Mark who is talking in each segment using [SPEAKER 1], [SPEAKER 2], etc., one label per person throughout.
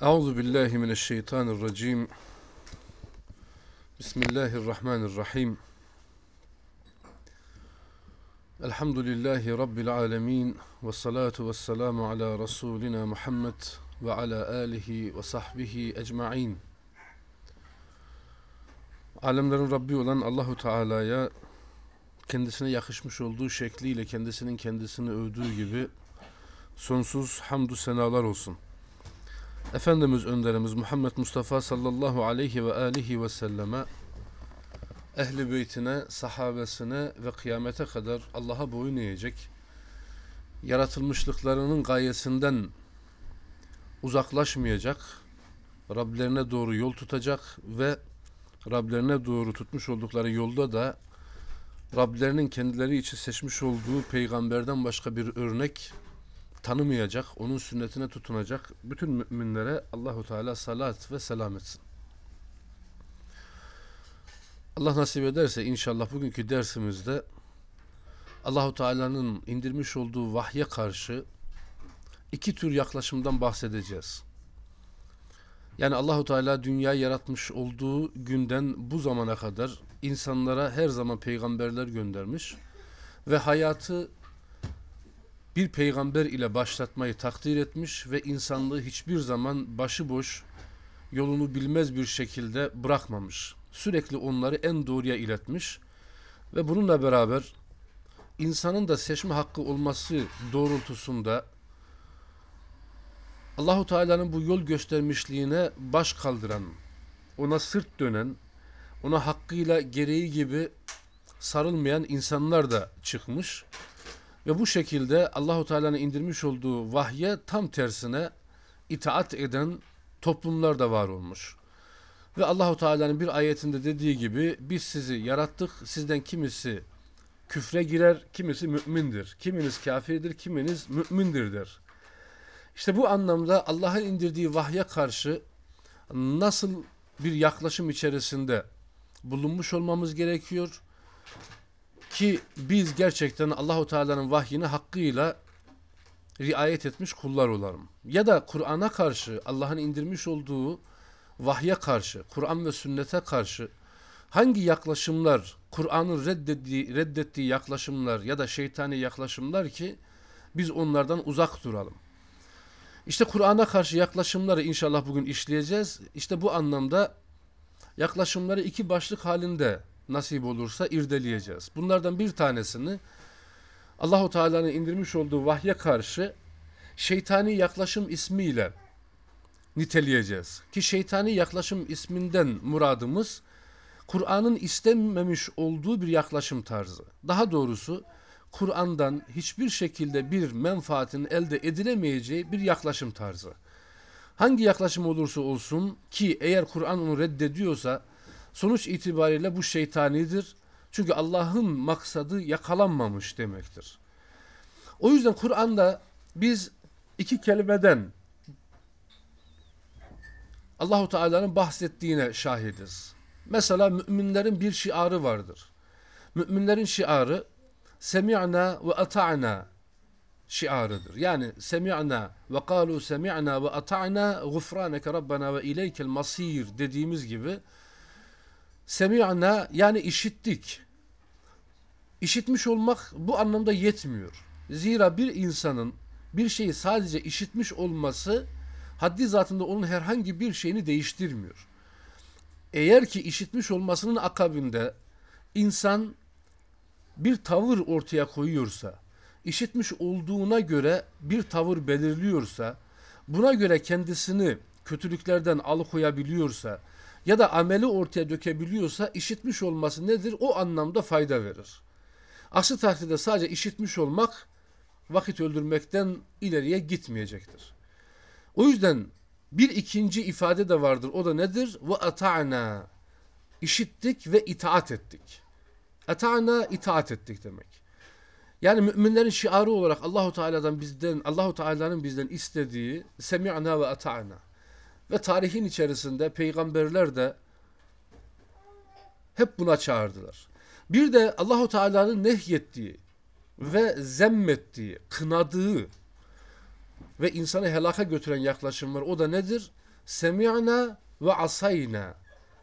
[SPEAKER 1] Euzu billahi mineşşeytanirracim. Bismillahirrahmanirrahim. Elhamdülillahi rabbil alamin ve salatu vesselamu ala rasulina Muhammed ve ala alihi ve sahbihi ecmaîn. Alemlerin Rabbi olan Allahu Teala'ya kendisine yakışmış olduğu şekliyle kendisinin kendisini övdüğü gibi sonsuz hamdü senalar olsun. Efendimiz önderimiz Muhammed Mustafa sallallahu aleyhi ve alihi ve selleme ehli beytine, sahabesine ve kıyamete kadar Allah'a boyun eğecek yaratılmışlıklarının gayesinden uzaklaşmayacak Rablerine doğru yol tutacak ve Rablerine doğru tutmuş oldukları yolda da Rablerinin kendileri için seçmiş olduğu peygamberden başka bir örnek tanımayacak, onun sünnetine tutunacak bütün müminlere Allahu Teala salat ve selam etsin. Allah nasip ederse inşallah bugünkü dersimizde Allahu Teala'nın indirmiş olduğu vahye karşı iki tür yaklaşımdan bahsedeceğiz. Yani Allahu Teala dünyayı yaratmış olduğu günden bu zamana kadar insanlara her zaman peygamberler göndermiş ve hayatı bir peygamber ile başlatmayı takdir etmiş ve insanlığı hiçbir zaman başıboş yolunu bilmez bir şekilde bırakmamış. Sürekli onları en doğruya iletmiş ve bununla beraber insanın da seçme hakkı olması doğrultusunda Allahu Teala'nın bu yol göstermişliğine baş kaldıran, ona sırt dönen, ona hakkıyla gereği gibi sarılmayan insanlar da çıkmış. Ve bu şekilde Allahu Teala'nın indirmiş olduğu vahye tam tersine itaat eden toplumlar da var olmuş. Ve Allahu Teala'nın bir ayetinde dediği gibi biz sizi yarattık. Sizden kimisi küfre girer, kimisi mümindir. Kiminiz kafirdir, kiminiz mümindir der. İşte bu anlamda Allah'ın indirdiği vahye karşı nasıl bir yaklaşım içerisinde bulunmuş olmamız gerekiyor? Ki biz gerçekten Allahu Teala'nın vahyine hakkıyla riayet etmiş kullar olalım. Ya da Kur'an'a karşı Allah'ın indirmiş olduğu vahye karşı, Kur'an ve sünnete karşı hangi yaklaşımlar, Kur'an'ın reddettiği, reddettiği yaklaşımlar ya da şeytani yaklaşımlar ki biz onlardan uzak duralım. İşte Kur'an'a karşı yaklaşımları inşallah bugün işleyeceğiz. İşte bu anlamda yaklaşımları iki başlık halinde nasip olursa irdeleyeceğiz. Bunlardan bir tanesini Allahu Teala'nın indirmiş olduğu vahye karşı şeytani yaklaşım ismiyle niteleyeceğiz. Ki şeytani yaklaşım isminden muradımız Kur'an'ın istememiş olduğu bir yaklaşım tarzı. Daha doğrusu Kur'an'dan hiçbir şekilde bir menfaatin elde edilemeyeceği bir yaklaşım tarzı. Hangi yaklaşım olursa olsun ki eğer Kur'an onu reddediyorsa sonuç itibariyle bu şeytanidir. Çünkü Allah'ın maksadı yakalanmamış demektir. O yüzden Kur'an'da biz iki kelimeden Allahu Teala'nın bahsettiğine şahidiz. Mesela müminlerin bir şiarı vardır. Müminlerin şiarı semi'na ve ata'na şiarıdır. Yani semi'na ve kalu semi'na ve ata'na gufraneke rabbena ve ileykel masir dediğimiz gibi semi'na yani işittik. İşitmiş olmak bu anlamda yetmiyor. Zira bir insanın bir şeyi sadece işitmiş olması haddi zatında onun herhangi bir şeyini değiştirmiyor. Eğer ki işitmiş olmasının akabinde insan bir tavır ortaya koyuyorsa, işitmiş olduğuna göre bir tavır belirliyorsa, buna göre kendisini kötülüklerden alıkoyabiliyorsa ya da ameli ortaya dökebiliyorsa işitmiş olması nedir? O anlamda fayda verir. Aksi takdirde sadece işitmiş olmak vakit öldürmekten ileriye gitmeyecektir. O yüzden bir ikinci ifade de vardır. O da nedir? Ve ata'na. İşittik ve itaat ettik. Ata'na itaat ettik demek. Yani müminlerin şiarı olarak Allahu Teala'dan bizden Allahu Teala'nın bizden istediği semi'na ve ata'na. Ve tarihin içerisinde peygamberler de hep buna çağırdılar. Bir de Allahu Teala'nın nehyettiği ve zemmettiği, kınadığı ve insanı helaka götüren yaklaşım var. O da nedir? Semi'na ve asayna.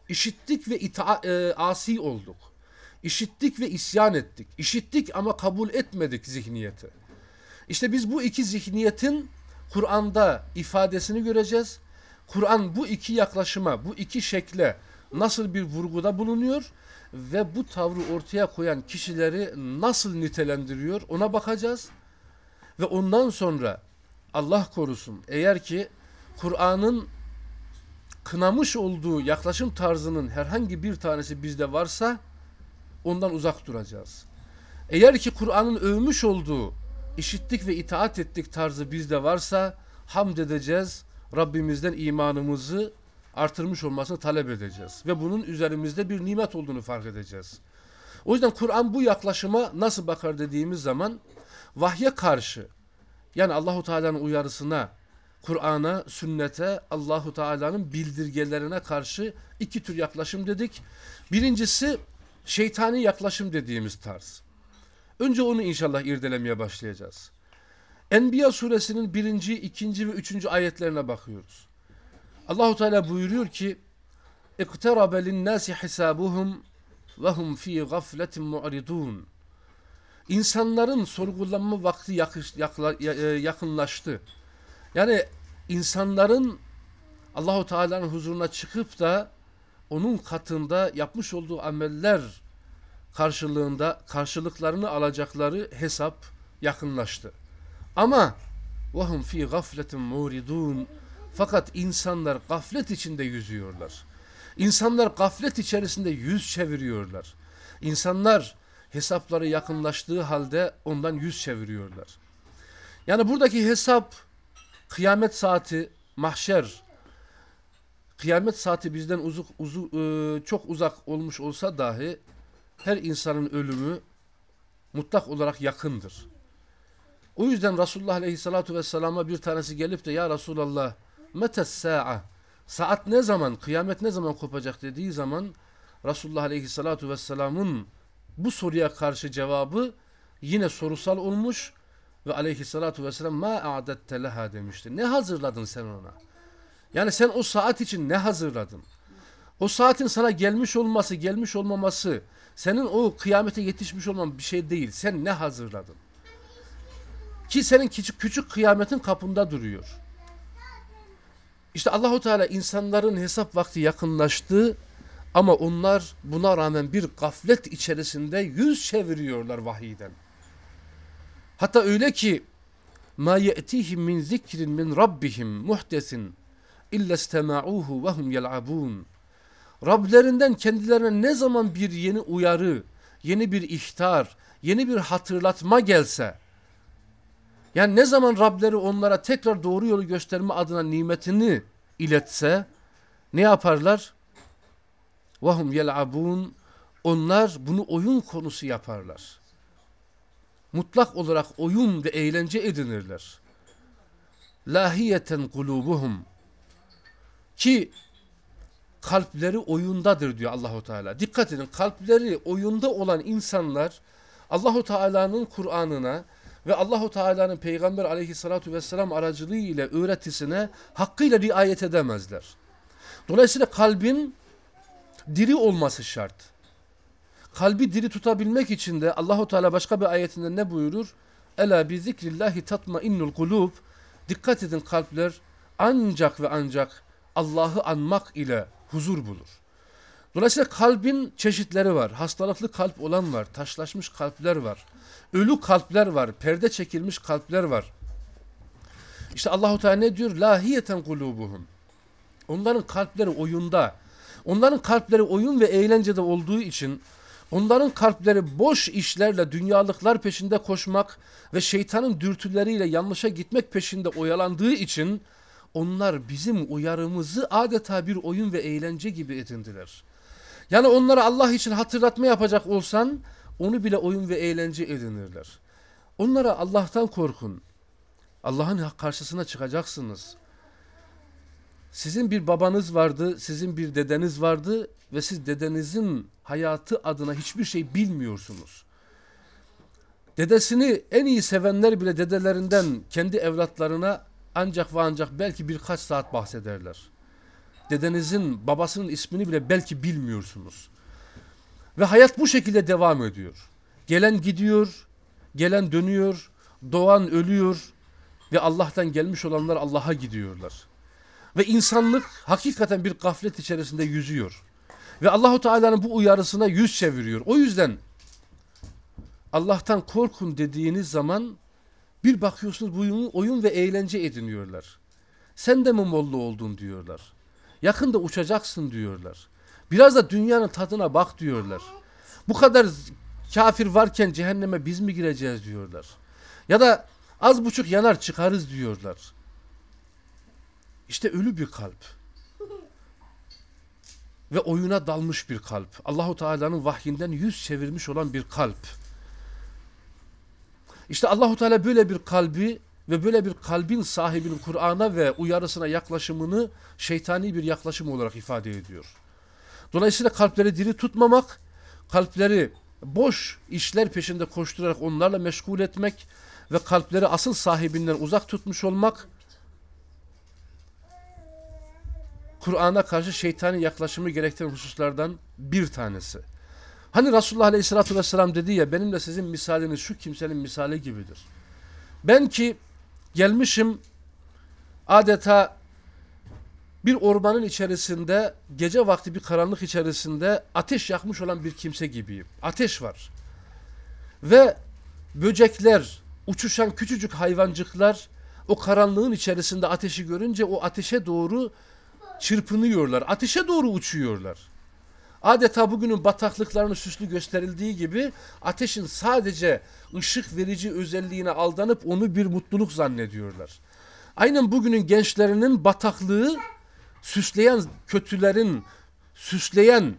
[SPEAKER 1] İşittik ve ita e, asi olduk. İşittik ve isyan ettik. İşittik ama kabul etmedik zihniyeti. İşte biz bu iki zihniyetin Kur'an'da ifadesini göreceğiz. Kur'an bu iki yaklaşıma, bu iki şekle nasıl bir vurguda bulunuyor ve bu tavrı ortaya koyan kişileri nasıl nitelendiriyor ona bakacağız. Ve ondan sonra Allah korusun eğer ki Kur'an'ın kınamış olduğu yaklaşım tarzının herhangi bir tanesi bizde varsa ondan uzak duracağız. Eğer ki Kur'an'ın övmüş olduğu işittik ve itaat ettik tarzı bizde varsa hamd edeceğiz. Rabbimizden imanımızı artırmış olmasını talep edeceğiz. Ve bunun üzerimizde bir nimet olduğunu fark edeceğiz. O yüzden Kur'an bu yaklaşıma nasıl bakar dediğimiz zaman vahye karşı yani Allahu Teala'nın uyarısına, Kur'an'a, sünnete, Allahu Teala'nın bildirgelerine karşı iki tür yaklaşım dedik. Birincisi şeytani yaklaşım dediğimiz tarz. Önce onu inşallah irdelemeye başlayacağız. Enbiya suresinin birinci, ikinci ve üçüncü ayetlerine bakıyoruz. Allahu Teala buyuruyor ki: "İkterabe lin-nasi hisabuhum ve hum fi gafletin mu'ridun." İnsanların sorgulanma vakti yakış, e, yakınlaştı. Yani insanların Allahu Teala'nın huzuruna çıkıp da onun katında yapmış olduğu ameller karşılığında karşılıklarını alacakları hesap yakınlaştı. Ama vahum fi gafletin muridun fakat insanlar gaflet içinde yüzüyorlar. İnsanlar gaflet içerisinde yüz çeviriyorlar. İnsanlar hesapları yakınlaştığı halde ondan yüz çeviriyorlar. Yani buradaki hesap kıyamet saati, mahşer, kıyamet saati bizden uzuk, uzu, e, çok uzak olmuş olsa dahi her insanın ölümü mutlak olarak yakındır. O yüzden Resulullah Aleyhisselatü Vesselam'a bir tanesi gelip de ya Resulallah metes sa'a saat ne zaman, kıyamet ne zaman kopacak dediği zaman Resulullah Aleyhisselatü Vesselam'ın bu soruya karşı cevabı yine sorusal olmuş ve aleyhissalatu vesselam ma a'dette leha demişti. Ne hazırladın sen ona? Yani sen o saat için ne hazırladın? O saatin sana gelmiş olması, gelmiş olmaması, senin o kıyamete yetişmiş olman bir şey değil. Sen ne hazırladın? Ki senin küçük küçük kıyametin kapında duruyor. İşte Allahu Teala insanların hesap vakti yakınlaştı ama onlar buna rağmen bir gaflet içerisinde yüz çeviriyorlar vahiyden. Hatta öyle ki ma ye'tihim min zikrin min rabbihim muhtesin illa istema'uhu ve hum yel'abun. Rablerinden kendilerine ne zaman bir yeni uyarı, yeni bir ihtar, yeni bir hatırlatma gelse, yani ne zaman Rableri onlara tekrar doğru yolu gösterme adına nimetini iletse, ne yaparlar? Vahum yel'abun. Onlar bunu oyun konusu yaparlar. Mutlak olarak oyun ve eğlence edinirler. Lahiyeten kulubuhum. Ki kalpleri oyundadır diyor Allahu Teala. Dikkat edin kalpleri oyunda olan insanlar Allahu Teala'nın Kur'an'ına ve Allahu Teala'nın Peygamber Aleyhissalatu vesselam aracılığı ile öğretisine hakkıyla riayet edemezler. Dolayısıyla kalbin diri olması şart. Kalbi diri tutabilmek için de Allahu Teala başka bir ayetinde ne buyurur? Ela bi zikrillahi tatmainnul kulub. Dikkat edin kalpler ancak ve ancak Allah'ı anmak ile huzur bulur. Dolayısıyla kalbin çeşitleri var. Hastalıklı kalp olan var, taşlaşmış kalpler var. Ölü kalpler var, perde çekilmiş kalpler var. İşte Allahu Teala ne diyor? Lahiyeten kulubuhum. Onların kalpleri oyunda. Onların kalpleri oyun ve eğlencede olduğu için onların kalpleri boş işlerle dünyalıklar peşinde koşmak ve şeytanın dürtüleriyle yanlışa gitmek peşinde oyalandığı için onlar bizim uyarımızı adeta bir oyun ve eğlence gibi edindiler. Yani onlara Allah için hatırlatma yapacak olsan onu bile oyun ve eğlence edinirler. Onlara Allah'tan korkun. Allah'ın karşısına çıkacaksınız. Sizin bir babanız vardı, sizin bir dedeniz vardı ve siz dedenizin hayatı adına hiçbir şey bilmiyorsunuz. Dedesini en iyi sevenler bile dedelerinden kendi evlatlarına ancak ve ancak belki birkaç saat bahsederler. dedenizin babasının ismini bile belki bilmiyorsunuz. Ve hayat bu şekilde devam ediyor. Gelen gidiyor, gelen dönüyor, doğan ölüyor ve Allah'tan gelmiş olanlar Allah'a gidiyorlar. Ve insanlık hakikaten bir gaflet içerisinde yüzüyor. Ve Allahu Teala'nın bu uyarısına yüz çeviriyor. O yüzden Allah'tan korkun dediğiniz zaman bir bakıyorsunuz bu oyun ve eğlence ediniyorlar. Sen de mi Molla oldun diyorlar. Yakında uçacaksın diyorlar. Biraz da dünyanın tadına bak diyorlar. Bu kadar kafir varken cehenneme biz mi gireceğiz diyorlar. Ya da az buçuk yanar çıkarız diyorlar. İşte ölü bir kalp. Ve oyuna dalmış bir kalp. Allahu Teala'nın vahyinden yüz çevirmiş olan bir kalp. İşte Allahu Teala böyle bir kalbi ve böyle bir kalbin sahibinin Kur'an'a ve uyarısına yaklaşımını şeytani bir yaklaşım olarak ifade ediyor. Dolayısıyla kalpleri diri tutmamak, kalpleri boş işler peşinde koşturarak onlarla meşgul etmek ve kalpleri asıl sahibinden uzak tutmuş olmak Kur'an'a karşı şeytani yaklaşımı gerektiren hususlardan bir tanesi. Hani Resulullah Aleyhisselatü Vesselam dedi ya benimle sizin misaliniz şu kimsenin misali gibidir. Ben ki gelmişim adeta bir ormanın içerisinde gece vakti bir karanlık içerisinde ateş yakmış olan bir kimse gibiyim. Ateş var. Ve böcekler, uçuşan küçücük hayvancıklar o karanlığın içerisinde ateşi görünce o ateşe doğru çırpınıyorlar. Ateşe doğru uçuyorlar. Adeta bugünün bataklıklarını süslü gösterildiği gibi ateşin sadece ışık verici özelliğine aldanıp onu bir mutluluk zannediyorlar. Aynen bugünün gençlerinin bataklığı süsleyen kötülerin süsleyen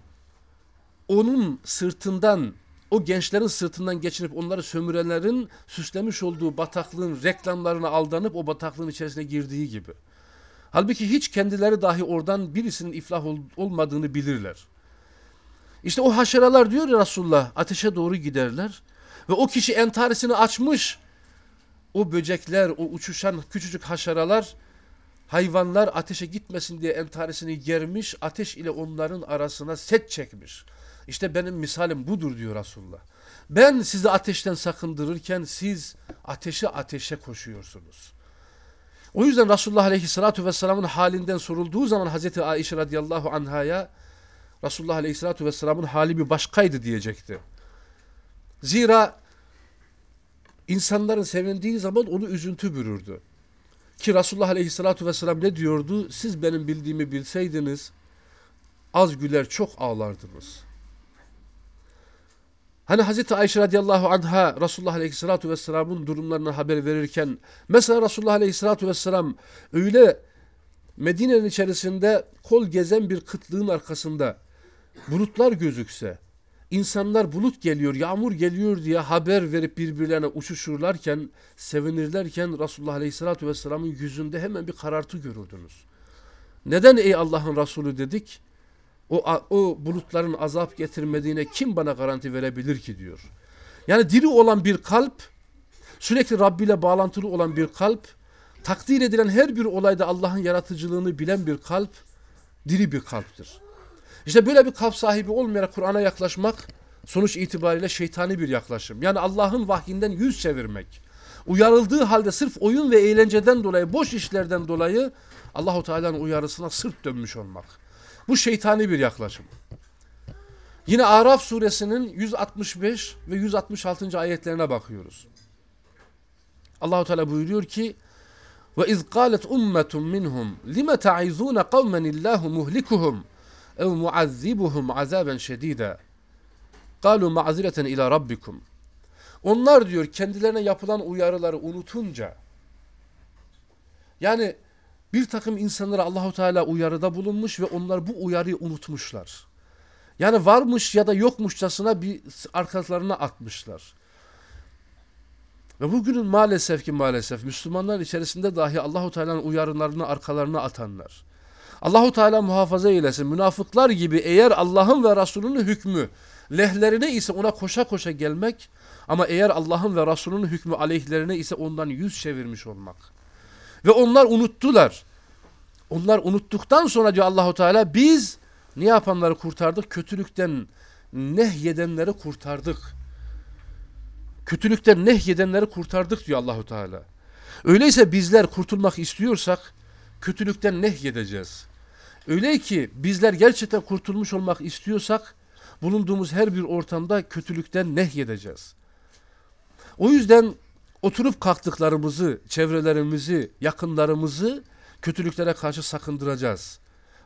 [SPEAKER 1] onun sırtından o gençlerin sırtından geçinip onları sömürenlerin süslemiş olduğu bataklığın reklamlarına aldanıp o bataklığın içerisine girdiği gibi. Halbuki hiç kendileri dahi oradan birisinin iflah ol, olmadığını bilirler. İşte o haşeralar diyor ya Resulullah ateşe doğru giderler ve o kişi entarisini açmış. O böcekler, o uçuşan küçücük haşeralar hayvanlar ateşe gitmesin diye entarisini germiş, ateş ile onların arasına set çekmiş. İşte benim misalim budur diyor Resulullah. Ben sizi ateşten sakındırırken siz ateşe ateşe koşuyorsunuz. O yüzden Resulullah Aleyhisselatü Vesselam'ın halinden sorulduğu zaman Hazreti Aişe radıyallahu anhaya Resulullah Aleyhisselatü Vesselam'ın hali bir başkaydı diyecekti. Zira insanların sevindiği zaman onu üzüntü bürürdü. Ki Resulullah Aleyhisselatü Vesselam ne diyordu? Siz benim bildiğimi bilseydiniz az güler çok ağlardınız. Hani Hazreti Ayşe radıyallahu anha Resulullah aleyhissalatu vesselamın durumlarını haber verirken mesela Resulullah aleyhissalatu vesselam öyle Medine'nin içerisinde kol gezen bir kıtlığın arkasında bulutlar gözükse insanlar bulut geliyor, yağmur geliyor diye haber verip birbirlerine uçuşurlarken, sevinirlerken Resulullah Aleyhisselatü Vesselam'ın yüzünde hemen bir karartı görürdünüz. Neden ey Allah'ın Resulü dedik? O, o bulutların azap getirmediğine kim bana garanti verebilir ki diyor. Yani diri olan bir kalp, sürekli Rabbi ile bağlantılı olan bir kalp, takdir edilen her bir olayda Allah'ın yaratıcılığını bilen bir kalp, diri bir kalptir. İşte böyle bir kalp sahibi olmayarak Kur'an'a yaklaşmak sonuç itibariyle şeytani bir yaklaşım. Yani Allah'ın vahyinden yüz çevirmek. Uyarıldığı halde sırf oyun ve eğlenceden dolayı, boş işlerden dolayı Allahu Teala'nın uyarısına sırt dönmüş olmak. Bu şeytani bir yaklaşım. Yine Araf suresinin 165 ve 166. ayetlerine bakıyoruz. Allahu Teala buyuruyor ki: "Ve iz qalet ummetun minhum lima ta'izun kavmen illahu muhlikuhum ev muazzibuhum azaben şedida. Kalu ma'zireten ila rabbikum." Onlar diyor kendilerine yapılan uyarıları unutunca yani bir takım insanlara Allahu Teala uyarıda bulunmuş ve onlar bu uyarıyı unutmuşlar. Yani varmış ya da yokmuşçasına bir arkalarına atmışlar. Ve bugünün maalesef ki maalesef Müslümanlar içerisinde dahi Allahu Teala'nın uyarılarını arkalarına atanlar. Allahu Teala muhafaza eylesin. Münafıklar gibi eğer Allah'ın ve Resulünün hükmü lehlerine ise ona koşa koşa gelmek ama eğer Allah'ın ve Resulünün hükmü aleyhlerine ise ondan yüz çevirmiş olmak. Ve onlar unuttular. Onlar unuttuktan sonra diyor Allahu Teala biz ne yapanları kurtardık? Kötülükten nehyedenleri kurtardık. Kötülükten nehyedenleri kurtardık diyor Allahu Teala. Öyleyse bizler kurtulmak istiyorsak kötülükten nehyedeceğiz. Öyle ki bizler gerçekten kurtulmuş olmak istiyorsak bulunduğumuz her bir ortamda kötülükten nehyedeceğiz. O yüzden oturup kalktıklarımızı, çevrelerimizi, yakınlarımızı kötülüklere karşı sakındıracağız.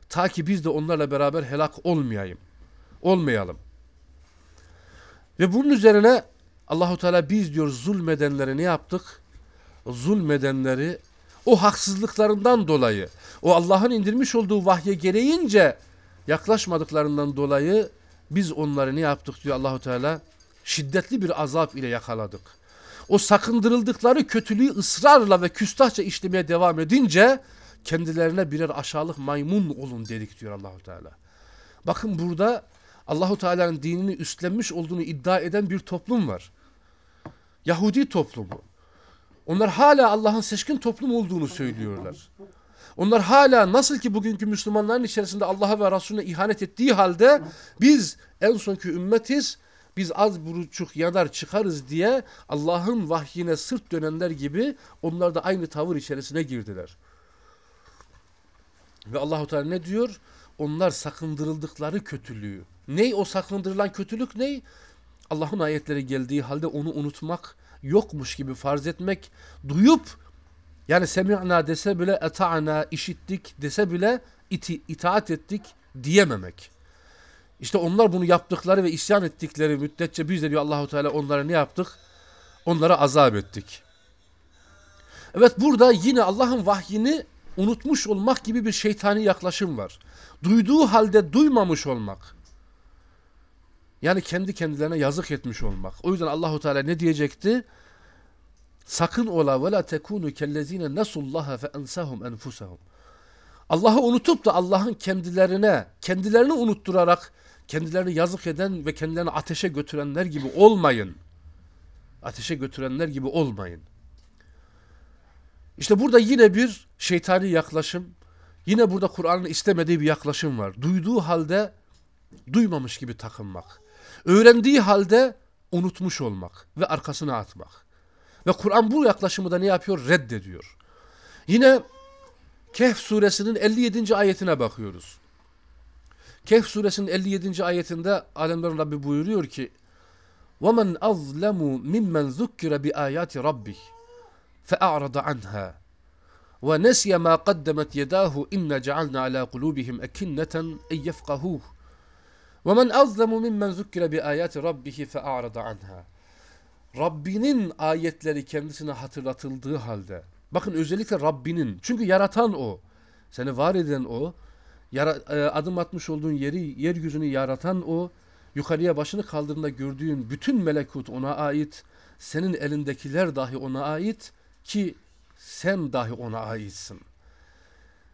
[SPEAKER 1] Ta ki biz de onlarla beraber helak olmayayım. Olmayalım. Ve bunun üzerine Allahu Teala biz diyor zulmedenleri ne yaptık? Zulmedenleri o haksızlıklarından dolayı, o Allah'ın indirmiş olduğu vahye gereğince yaklaşmadıklarından dolayı biz onları ne yaptık diyor Allahu Teala? Şiddetli bir azap ile yakaladık. O sakındırıldıkları kötülüğü ısrarla ve küstahça işlemeye devam edince kendilerine birer aşağılık maymun olun dedik diyor Allahu Teala. Bakın burada Allahu Teala'nın dinini üstlenmiş olduğunu iddia eden bir toplum var. Yahudi toplumu. Onlar hala Allah'ın seçkin toplum olduğunu söylüyorlar. Onlar hala nasıl ki bugünkü Müslümanların içerisinde Allah'a ve Resulüne ihanet ettiği halde biz en sonki ümmetiz, biz az buçuk yanar çıkarız diye Allah'ın vahyine sırt dönenler gibi onlar da aynı tavır içerisine girdiler. Ve Allahu Teala ne diyor? Onlar sakındırıldıkları kötülüğü. Ney o sakındırılan kötülük ney? Allah'ın ayetleri geldiği halde onu unutmak, yokmuş gibi farz etmek, duyup yani semi'na dese bile eta'na işittik dese bile iti, itaat ettik diyememek. İşte onlar bunu yaptıkları ve isyan ettikleri müddetçe biz de diyor Allahu Teala onlara ne yaptık? Onlara azap ettik. Evet burada yine Allah'ın vahyini unutmuş olmak gibi bir şeytani yaklaşım var. Duyduğu halde duymamış olmak. Yani kendi kendilerine yazık etmiş olmak. O yüzden Allahu Teala ne diyecekti? Sakın ola ve la tekunu kellezine nasullaha fe ensahum enfusahum. Allah'ı unutup da Allah'ın kendilerine, kendilerini unutturarak kendilerini yazık eden ve kendilerini ateşe götürenler gibi olmayın. Ateşe götürenler gibi olmayın. İşte burada yine bir şeytani yaklaşım, yine burada Kur'an'ın istemediği bir yaklaşım var. Duyduğu halde duymamış gibi takınmak. Öğrendiği halde unutmuş olmak ve arkasına atmak. Ve Kur'an bu yaklaşımı da ne yapıyor? Reddediyor. Yine Kehf suresinin 57. ayetine bakıyoruz. Kehf suresinin 57. ayetinde alemlerin Rabbi buyuruyor ki وَمَنْ أَظْلَمُ مِمَّنْ ذُكِّرَ بِآيَاتِ رَبِّهِ فَأَعْرَضَ عَنْهَا وَنَسْيَ مَا قَدَّمَتْ يَدَاهُ إِنَّا جَعَلْنَا عَلَى قُلُوبِهِمْ أَكِنَّةً أَنْ يَفْقَهُوهُ وَمَنْ أَظْلَمُ مِمَّنْ ذُكِّرَ بِآيَاتِ رَبِّهِ فَأَعْرَضَ عَنْهَا Rabbinin ayetleri kendisine hatırlatıldığı halde bakın özellikle Rabbinin çünkü yaratan o seni var eden o yara, e, adım atmış olduğun yeri yeryüzünü yaratan o yukarıya başını kaldırdığında gördüğün bütün melekut ona ait senin elindekiler dahi ona ait ki sen dahi ona aitsin.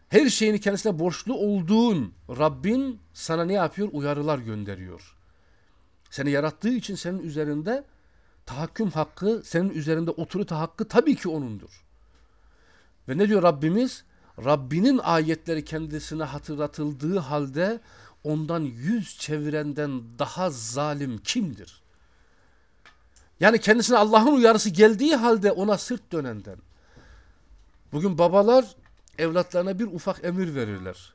[SPEAKER 1] Her şeyini kendisine borçlu olduğun Rabbin sana ne yapıyor? Uyarılar gönderiyor. Seni yarattığı için senin üzerinde tahakküm hakkı, senin üzerinde otorite hakkı tabii ki O'nundur. Ve ne diyor Rabbimiz? Rabbinin ayetleri kendisine hatırlatıldığı halde ondan yüz çevirenden daha zalim kimdir? Yani kendisine Allah'ın uyarısı geldiği halde ona sırt dönenden. Bugün babalar evlatlarına bir ufak emir verirler.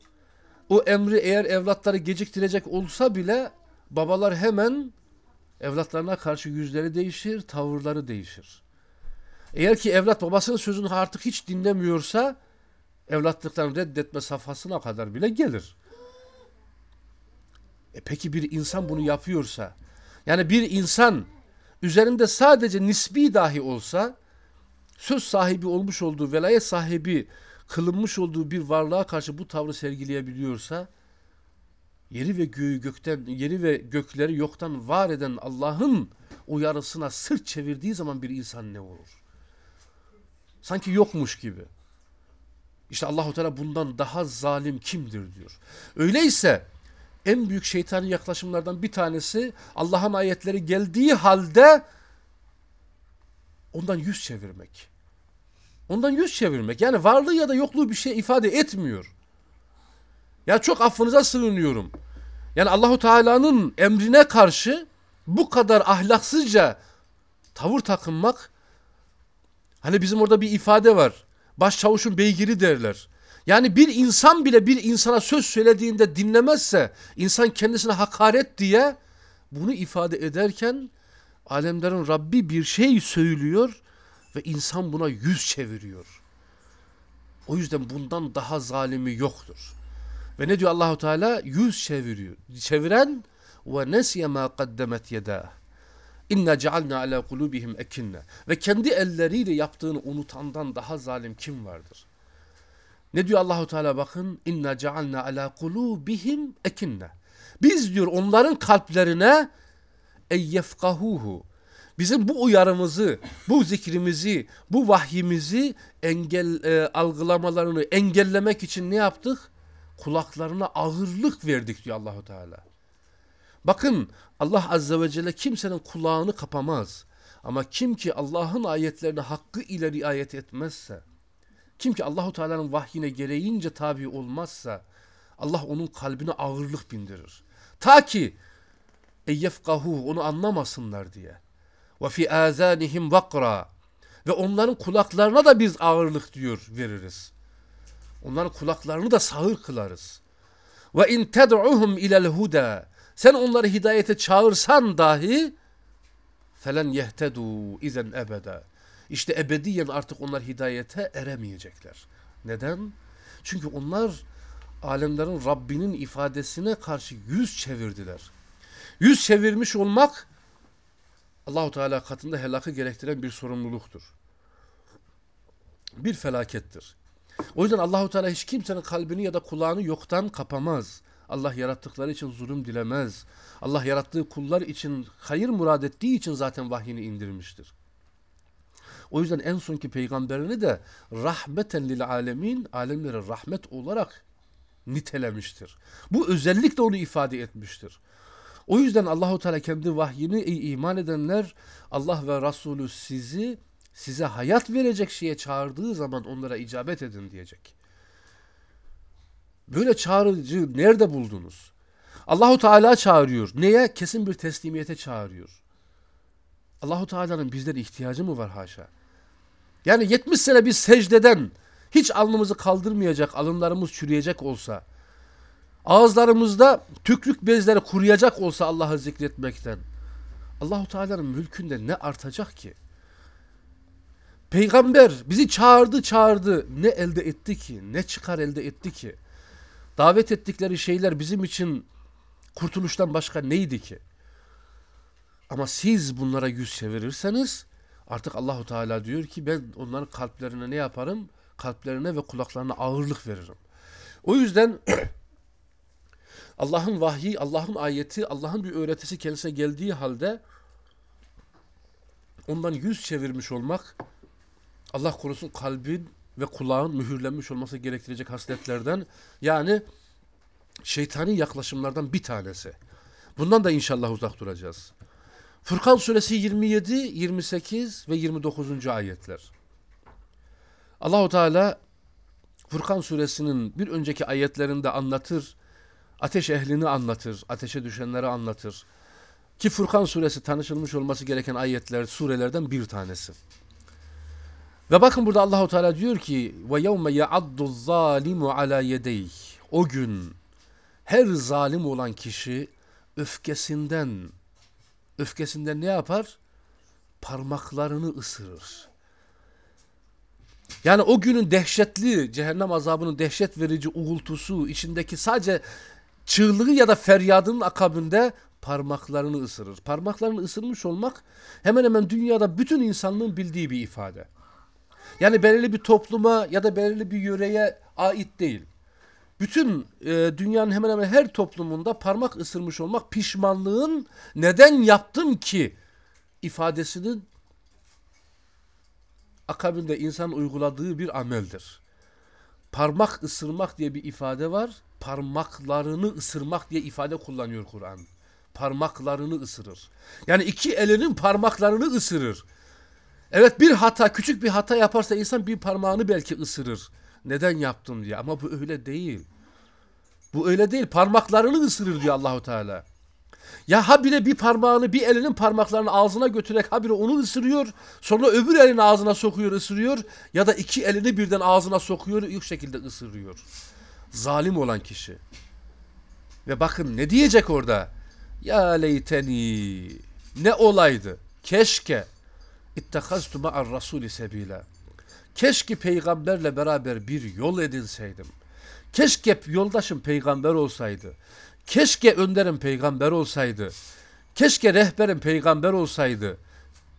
[SPEAKER 1] O emri eğer evlatları geciktirecek olsa bile babalar hemen evlatlarına karşı yüzleri değişir, tavırları değişir. Eğer ki evlat babasının sözünü artık hiç dinlemiyorsa evlatlıktan reddetme safhasına kadar bile gelir. E peki bir insan bunu yapıyorsa yani bir insan üzerinde sadece nisbi dahi olsa söz sahibi olmuş olduğu velayet sahibi kılınmış olduğu bir varlığa karşı bu tavrı sergileyebiliyorsa yeri ve göğü gökten yeri ve gökleri yoktan var eden Allah'ın uyarısına sırt çevirdiği zaman bir insan ne olur? Sanki yokmuş gibi. İşte Allahu Teala bundan daha zalim kimdir diyor. Öyleyse en büyük şeytani yaklaşımlardan bir tanesi Allah'ın ayetleri geldiği halde ondan yüz çevirmek. Ondan yüz çevirmek. Yani varlığı ya da yokluğu bir şey ifade etmiyor. Ya çok affınıza sığınıyorum. Yani Allahu Teala'nın emrine karşı bu kadar ahlaksızca tavır takınmak hani bizim orada bir ifade var. Başçavuşun beygiri derler. Yani bir insan bile bir insana söz söylediğinde dinlemezse insan kendisine hakaret diye bunu ifade ederken alemlerin Rabbi bir şey söylüyor ve insan buna yüz çeviriyor. O yüzden bundan daha zalimi yoktur. Ve ne diyor Allahu Teala? Yüz çeviriyor. Çeviren ve nesiye ma kaddemet yeda. İnna cealna ala kulubihim ekinne. Ve kendi elleriyle yaptığını unutandan daha zalim kim vardır? Ne diyor Allahu Teala bakın? İnna cealna ala kulubihim ekinne. Biz diyor onların kalplerine eyyefkahuhu. Bizim bu uyarımızı, bu zikrimizi, bu vahyimizi engel e, algılamalarını engellemek için ne yaptık? Kulaklarına ağırlık verdik diyor Allahu Teala. Bakın Allah Azze ve Celle kimsenin kulağını kapamaz. Ama kim ki Allah'ın ayetlerine hakkı ile riayet etmezse, kim ki Allahu Teala'nın vahyine gereğince tabi olmazsa, Allah onun kalbine ağırlık bindirir. Ta ki eyyefkahu onu anlamasınlar diye. Ve fi azanihim vakra ve onların kulaklarına da biz ağırlık diyor veririz. Onların kulaklarını da sağır kılarız. Ve in ted'uhum ilel huda sen onları hidayete çağırsan dahi felen yehtedu izen ebeda. İşte ebediyen artık onlar hidayete eremeyecekler. Neden? Çünkü onlar alemlerin Rabbinin ifadesine karşı yüz çevirdiler. Yüz çevirmiş olmak Allahu Teala katında helakı gerektiren bir sorumluluktur. Bir felakettir. O yüzden Allahu Teala hiç kimsenin kalbini ya da kulağını yoktan kapamaz. Allah yarattıkları için zulüm dilemez. Allah yarattığı kullar için hayır murad ettiği için zaten vahyini indirmiştir. O yüzden en sonki peygamberini de rahmeten lil alemin, alemlere rahmet olarak nitelemiştir. Bu özellikle onu ifade etmiştir. O yüzden Allahu Teala kendi vahyini iman edenler Allah ve Resulü sizi size hayat verecek şeye çağırdığı zaman onlara icabet edin diyecek. Böyle çağrıcı nerede buldunuz? Allahu Teala çağırıyor. Neye? Kesin bir teslimiyete çağırıyor. Allahu Teala'nın bizden ihtiyacı mı var haşa? Yani 70 sene biz secdeden hiç alnımızı kaldırmayacak, alınlarımız çürüyecek olsa, ağızlarımızda tükrük bezleri kuruyacak olsa Allah'ı zikretmekten, Allahu Teala'nın mülkünde ne artacak ki? Peygamber bizi çağırdı çağırdı. Ne elde etti ki? Ne çıkar elde etti ki? Davet ettikleri şeyler bizim için kurtuluştan başka neydi ki? Ama siz bunlara yüz çevirirseniz artık Allahu Teala diyor ki ben onların kalplerine ne yaparım? Kalplerine ve kulaklarına ağırlık veririm. O yüzden Allah'ın vahyi, Allah'ın ayeti, Allah'ın bir öğretisi kendisine geldiği halde ondan yüz çevirmiş olmak Allah korusun kalbin ve kulağın mühürlenmiş olması gerektirecek hasletlerden yani şeytani yaklaşımlardan bir tanesi. Bundan da inşallah uzak duracağız. Furkan suresi 27, 28 ve 29. ayetler. Allahu Teala Furkan suresinin bir önceki ayetlerinde anlatır, ateş ehlini anlatır, ateşe düşenleri anlatır. Ki Furkan suresi tanışılmış olması gereken ayetler, surelerden bir tanesi. Ve bakın burada Allahu Teala diyor ki ve yevme ya'addu zalimu ala yedeyh. O gün her zalim olan kişi öfkesinden öfkesinden ne yapar? Parmaklarını ısırır. Yani o günün dehşetli cehennem azabının dehşet verici uğultusu içindeki sadece çığlığı ya da feryadının akabinde parmaklarını ısırır. Parmaklarını ısırmış olmak hemen hemen dünyada bütün insanlığın bildiği bir ifade. Yani belirli bir topluma ya da belirli bir yöreye ait değil. Bütün e, dünyanın hemen hemen her toplumunda parmak ısırmış olmak pişmanlığın neden yaptım ki ifadesinin akabinde insan uyguladığı bir ameldir. Parmak ısırmak diye bir ifade var. Parmaklarını ısırmak diye ifade kullanıyor Kur'an. Parmaklarını ısırır. Yani iki elinin parmaklarını ısırır. Evet bir hata, küçük bir hata yaparsa insan bir parmağını belki ısırır. Neden yaptım diye ama bu öyle değil. Bu öyle değil. Parmaklarını ısırır diyor Allahu Teala. Ya habire bir parmağını bir elinin parmaklarını ağzına götürerek habire onu ısırıyor. Sonra öbür elini ağzına sokuyor ısırıyor. Ya da iki elini birden ağzına sokuyor. ilk şekilde ısırıyor. Zalim olan kişi. Ve bakın ne diyecek orada? Ya leyteni ne olaydı? Keşke ittehaztu ma'ar rasuli sebila. Keşke peygamberle beraber bir yol edinseydim. Keşke yoldaşım peygamber olsaydı. Keşke önderim peygamber olsaydı. Keşke rehberim peygamber olsaydı.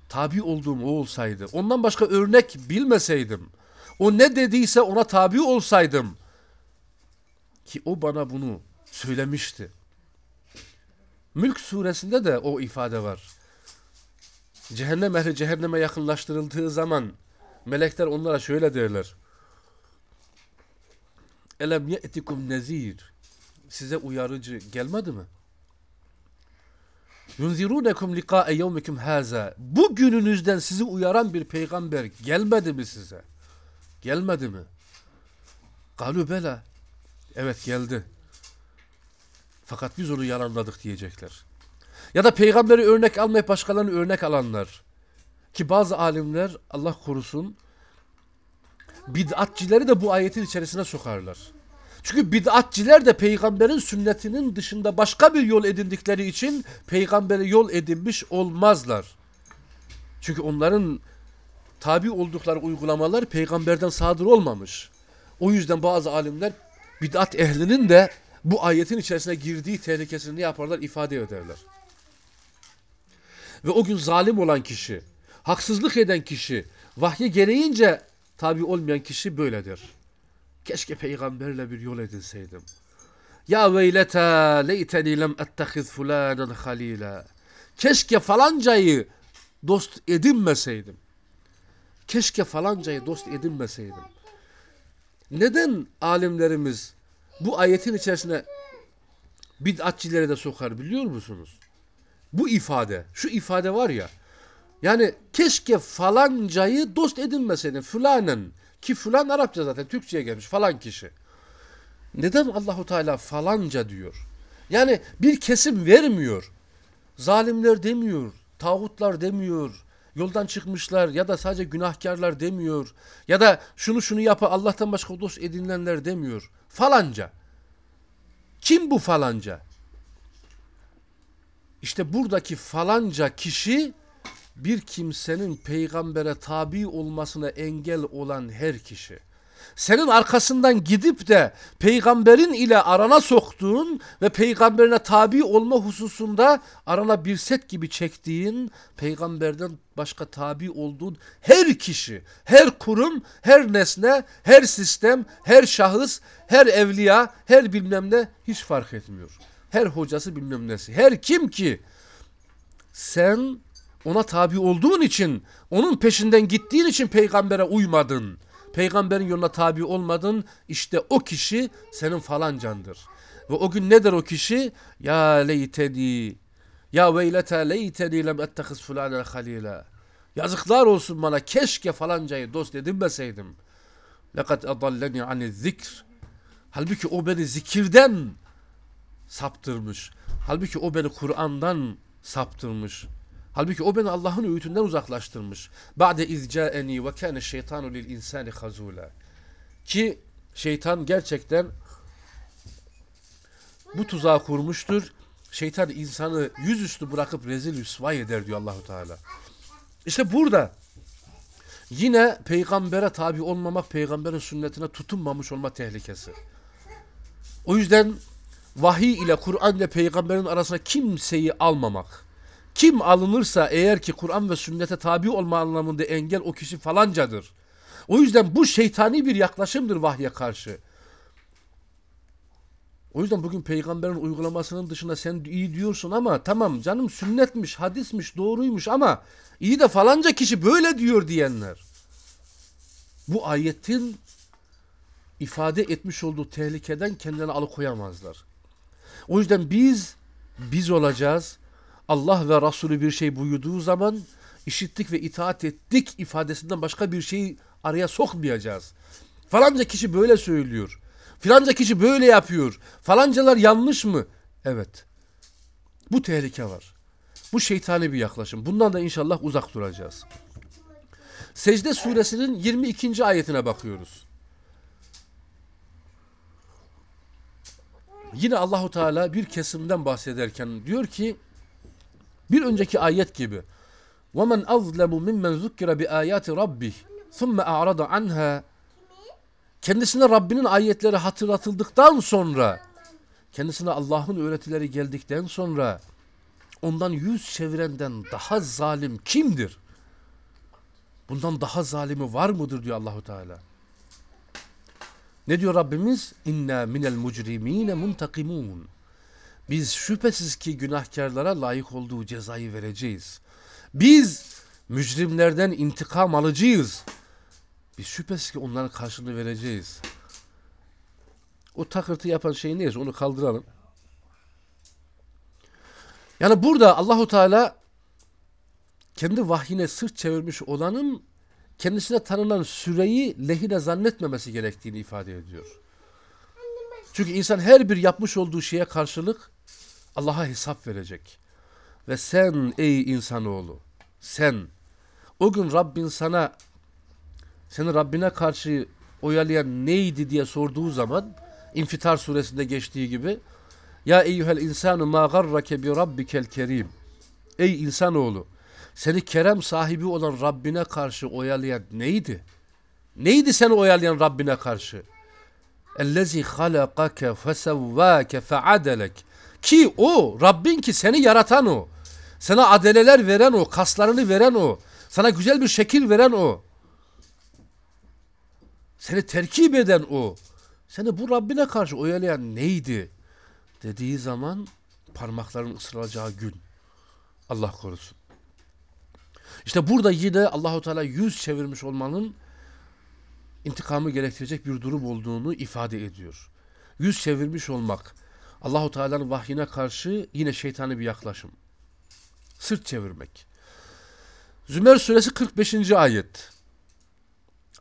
[SPEAKER 1] Tabi olduğum o olsaydı. Ondan başka örnek bilmeseydim. O ne dediyse ona tabi olsaydım. Ki o bana bunu söylemişti. Mülk suresinde de o ifade var. Cehennem ehli cehenneme yakınlaştırıldığı zaman melekler onlara şöyle derler. Elem ye'tikum nezir. Size uyarıcı gelmedi mi? Yunzirunekum liqa'e yevmikum haza. Bu gününüzden sizi uyaran bir peygamber gelmedi mi size? Gelmedi mi? Galu bela. Evet geldi. Fakat biz onu yalanladık diyecekler. Ya da peygamberi örnek almayıp başkalarını örnek alanlar. Ki bazı alimler Allah korusun bid'atçileri de bu ayetin içerisine sokarlar. Çünkü bid'atçiler de peygamberin sünnetinin dışında başka bir yol edindikleri için peygambere yol edinmiş olmazlar. Çünkü onların tabi oldukları uygulamalar peygamberden sadır olmamış. O yüzden bazı alimler bid'at ehlinin de bu ayetin içerisine girdiği tehlikesini yaparlar, ifade ederler. Ve o gün zalim olan kişi, haksızlık eden kişi, vahye gereğince tabi olmayan kişi böyledir. Keşke peygamberle bir yol edinseydim. Ya veyleta leyteni lem ettehiz fulanen halila. Keşke falancayı dost edinmeseydim. Keşke falancayı dost edinmeseydim. Neden alimlerimiz bu ayetin içerisine bid'atçileri de sokar biliyor musunuz? Bu ifade, şu ifade var ya. Yani keşke falancayı dost edinmeseydin. Fulanen ki fulan Arapça zaten Türkçe'ye gelmiş falan kişi. Neden Allahu Teala falanca diyor? Yani bir kesim vermiyor. Zalimler demiyor, tağutlar demiyor, yoldan çıkmışlar ya da sadece günahkarlar demiyor. Ya da şunu şunu yapı Allah'tan başka dost edinilenler demiyor. Falanca. Kim bu falanca? İşte buradaki falanca kişi bir kimsenin peygambere tabi olmasına engel olan her kişi. Senin arkasından gidip de peygamberin ile arana soktuğun ve peygamberine tabi olma hususunda arana bir set gibi çektiğin peygamberden başka tabi olduğun her kişi, her kurum, her nesne, her sistem, her şahıs, her evliya, her bilmem ne hiç fark etmiyor. Her hocası bilmem nesi. Her kim ki sen ona tabi olduğun için, onun peşinden gittiğin için peygambere uymadın. Peygamberin yoluna tabi olmadın. İşte o kişi senin falancandır. Ve o gün nedir o kişi? Ya leyteni ya veylete leyteni lem ettehiz fulanen halila. Yazıklar olsun bana keşke falancayı dost edinmeseydim. Lekad adalleni ani zikr. Halbuki o beni zikirden saptırmış. Halbuki o beni Kur'an'dan saptırmış. Halbuki o beni Allah'ın öğütünden uzaklaştırmış. Ba'de izcaeni ve kâne şeytanu lil insani hazula. Ki şeytan gerçekten bu tuzağı kurmuştur. Şeytan insanı yüzüstü bırakıp rezil rüsvay eder diyor Allahu Teala. İşte burada yine peygambere tabi olmamak, peygamberin sünnetine tutunmamış olma tehlikesi. O yüzden vahiy ile Kur'an ile peygamberin arasına kimseyi almamak. Kim alınırsa eğer ki Kur'an ve sünnete tabi olma anlamında engel o kişi falancadır. O yüzden bu şeytani bir yaklaşımdır vahye karşı. O yüzden bugün peygamberin uygulamasının dışında sen iyi diyorsun ama tamam canım sünnetmiş, hadismiş, doğruymuş ama iyi de falanca kişi böyle diyor diyenler. Bu ayetin ifade etmiş olduğu tehlikeden kendilerini alıkoyamazlar. O yüzden biz biz olacağız. Allah ve Resulü bir şey buyurduğu zaman işittik ve itaat ettik ifadesinden başka bir şeyi araya sokmayacağız. Falanca kişi böyle söylüyor. Filanca kişi böyle yapıyor. Falancalar yanlış mı? Evet. Bu tehlike var. Bu şeytani bir yaklaşım. Bundan da inşallah uzak duracağız. Secde suresinin 22. ayetine bakıyoruz. Yine Allahu Teala bir kesimden bahsederken diyor ki bir önceki ayet gibi وَمَنْ أَظْلَمُ مِمَّنْ ذُكِّرَ بِآيَاتِ رَبِّهِ ثُمَّ أَعْرَضَ عَنْهَا Kendisine Rabbinin ayetleri hatırlatıldıktan sonra kendisine Allah'ın öğretileri geldikten sonra ondan yüz çevirenden daha zalim kimdir? Bundan daha zalimi var mıdır diyor Allahu Teala. Ne diyor Rabbimiz? İnna minel mucrimine muntakimun. Biz şüphesiz ki günahkarlara layık olduğu cezayı vereceğiz. Biz mücrimlerden intikam alıcıyız. Biz şüphesiz ki onların karşılığını vereceğiz. O takırtı yapan şey neyse onu kaldıralım. Yani burada Allahu Teala kendi vahyine sırt çevirmiş olanın kendisine tanınan süreyi lehine zannetmemesi gerektiğini ifade ediyor. Çünkü insan her bir yapmış olduğu şeye karşılık Allah'a hesap verecek. Ve sen ey insanoğlu sen o gün Rabbin sana seni Rabbine karşı oyalayan neydi diye sorduğu zaman İnfitar suresinde geçtiği gibi Ya eyyuhel insanu ma garrake bi rabbikel kerim Ey insanoğlu seni kerem sahibi olan Rabbine karşı oyalayan neydi? Neydi seni oyalayan Rabbine karşı? Ellezi halakake fesevvake feadelek ki o Rabbin ki seni yaratan o. Sana adeleler veren o, kaslarını veren o. Sana güzel bir şekil veren o. Seni terkip eden o. Seni bu Rabbine karşı oyalayan neydi? Dediği zaman parmakların ısırılacağı gün. Allah korusun. İşte burada yine Allahu Teala yüz çevirmiş olmanın intikamı gerektirecek bir durum olduğunu ifade ediyor. Yüz çevirmiş olmak Allahu Teala'nın vahyine karşı yine şeytani bir yaklaşım. Sırt çevirmek. Zümer suresi 45. ayet.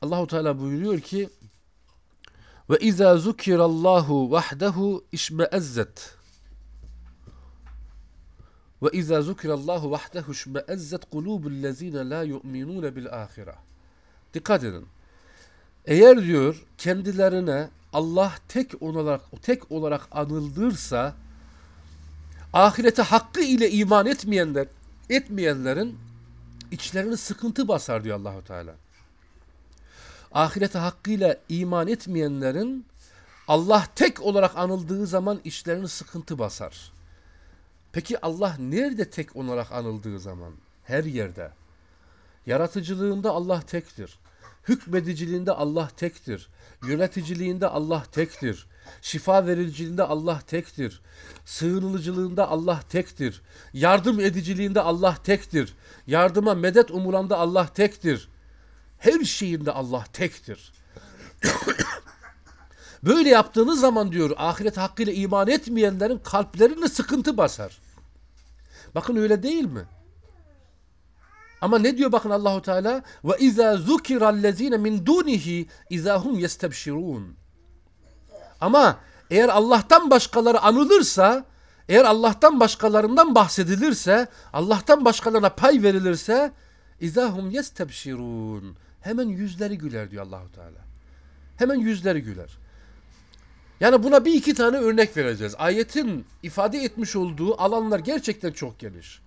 [SPEAKER 1] Allahu Teala buyuruyor ki ve izâ zukirallahu vahdehu işmeezzet ve izâ zukirallahu vahdehu işmeezzet kulûbullezîne lâ yu'minûne bil âhire. Dikkat edin. Eğer diyor kendilerine Allah tek olarak tek olarak anıldırsa ahirete hakkı ile iman etmeyenler etmeyenlerin içlerini sıkıntı basar diyor Allahu Teala. Ahirete hakkıyla iman etmeyenlerin Allah tek olarak anıldığı zaman içlerini sıkıntı basar. Peki Allah nerede tek olarak anıldığı zaman? Her yerde. Yaratıcılığında Allah tektir. Hükmediciliğinde Allah tektir. Yöneticiliğinde Allah tektir. Şifa vericiliğinde Allah tektir. Sığınılıcılığında Allah tektir. Yardım ediciliğinde Allah tektir. Yardıma medet umulanda Allah tektir. Her şeyinde Allah tektir. Böyle yaptığınız zaman diyor ahiret hakkıyla iman etmeyenlerin kalplerine sıkıntı basar. Bakın öyle değil mi? Ama ne diyor bakın Allahu Teala? Ve izâ zukirallezîne min dûnihi izâhum yestebşirûn. Ama eğer Allah'tan başkaları anılırsa, eğer Allah'tan başkalarından bahsedilirse, Allah'tan başkalarına pay verilirse izahum yestebşirun. Hemen yüzleri güler diyor Allahu Teala. Hemen yüzleri güler. Yani buna bir iki tane örnek vereceğiz. Ayetin ifade etmiş olduğu alanlar gerçekten çok geniş.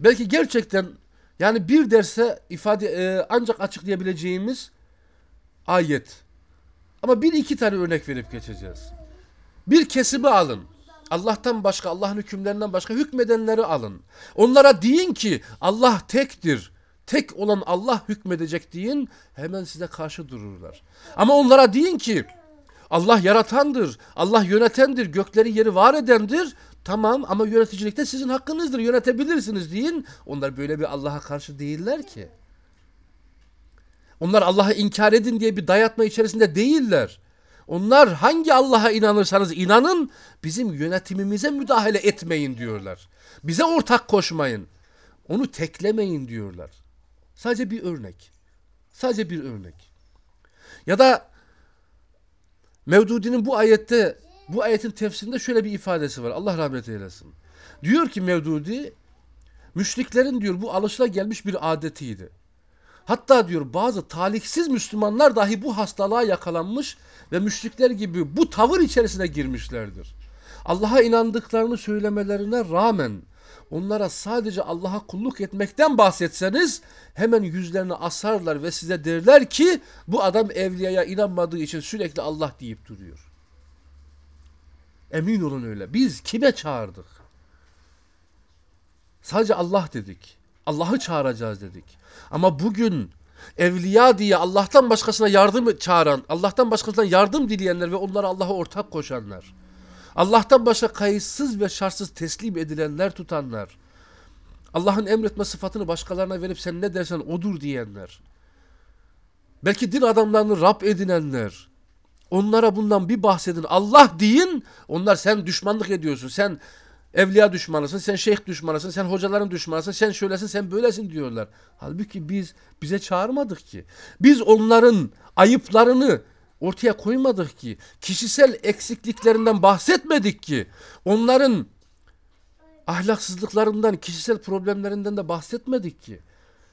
[SPEAKER 1] Belki gerçekten yani bir derse ifade e, ancak açıklayabileceğimiz ayet. Ama bir iki tane örnek verip geçeceğiz. Bir kesimi alın. Allah'tan başka, Allah'ın hükümlerinden başka hükmedenleri alın. Onlara deyin ki Allah tektir. Tek olan Allah hükmedecek deyin. Hemen size karşı dururlar. Ama onlara deyin ki Allah yaratandır. Allah yönetendir. Gökleri yeri var edendir. Tamam ama yöneticilikte sizin hakkınızdır. Yönetebilirsiniz deyin. Onlar böyle bir Allah'a karşı değiller ki. Onlar Allah'ı inkar edin diye bir dayatma içerisinde değiller. Onlar hangi Allah'a inanırsanız inanın bizim yönetimimize müdahale etmeyin diyorlar. Bize ortak koşmayın. Onu teklemeyin diyorlar. Sadece bir örnek. Sadece bir örnek. Ya da Mevdudi'nin bu ayette bu ayetin tefsirinde şöyle bir ifadesi var. Allah rahmet eylesin. Diyor ki Mevdudi müşriklerin diyor bu alışla gelmiş bir adetiydi. Hatta diyor bazı taliksiz Müslümanlar dahi bu hastalığa yakalanmış ve müşrikler gibi bu tavır içerisine girmişlerdir. Allah'a inandıklarını söylemelerine rağmen onlara sadece Allah'a kulluk etmekten bahsetseniz hemen yüzlerini asarlar ve size derler ki bu adam evliyaya inanmadığı için sürekli Allah deyip duruyor. Emin olun öyle. Biz kime çağırdık? Sadece Allah dedik. Allah'ı çağıracağız dedik. Ama bugün evliya diye Allah'tan başkasına yardım çağıran, Allah'tan başkasına yardım dileyenler ve onlara Allah'a ortak koşanlar, Allah'tan başka kayıtsız ve şartsız teslim edilenler tutanlar, Allah'ın emretme sıfatını başkalarına verip sen ne dersen odur diyenler, belki din adamlarını Rab edinenler, onlara bundan bir bahsedin. Allah deyin, onlar sen düşmanlık ediyorsun, sen evliya düşmanısın, sen şeyh düşmanısın, sen hocaların düşmanısın, sen şöylesin, sen böylesin diyorlar. Halbuki biz bize çağırmadık ki. Biz onların ayıplarını ortaya koymadık ki. Kişisel eksikliklerinden bahsetmedik ki. Onların ahlaksızlıklarından, kişisel problemlerinden de bahsetmedik ki.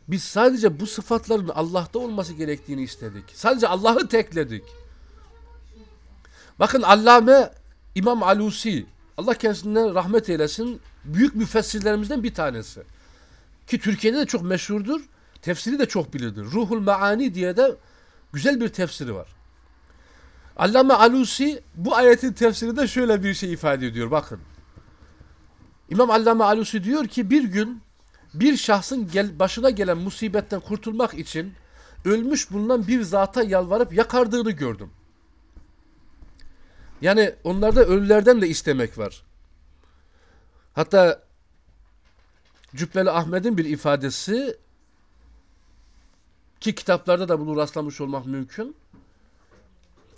[SPEAKER 1] Biz sadece bu sıfatların Allah'ta olması gerektiğini istedik. Sadece Allah'ı tekledik. Bakın Allame İmam Alusi Allah kendisinden rahmet eylesin. Büyük müfessirlerimizden bir tanesi. Ki Türkiye'de de çok meşhurdur. Tefsiri de çok bilinir. Ruhul Maani diye de güzel bir tefsiri var. Allame Alusi bu ayetin tefsirinde şöyle bir şey ifade ediyor. Bakın. İmam Allame Alusi diyor ki bir gün bir şahsın gel, başına gelen musibetten kurtulmak için ölmüş bulunan bir zata yalvarıp yakardığını gördüm. Yani onlarda ölülerden de istemek var. Hatta Cübbeli Ahmet'in bir ifadesi ki kitaplarda da bunu rastlamış olmak mümkün.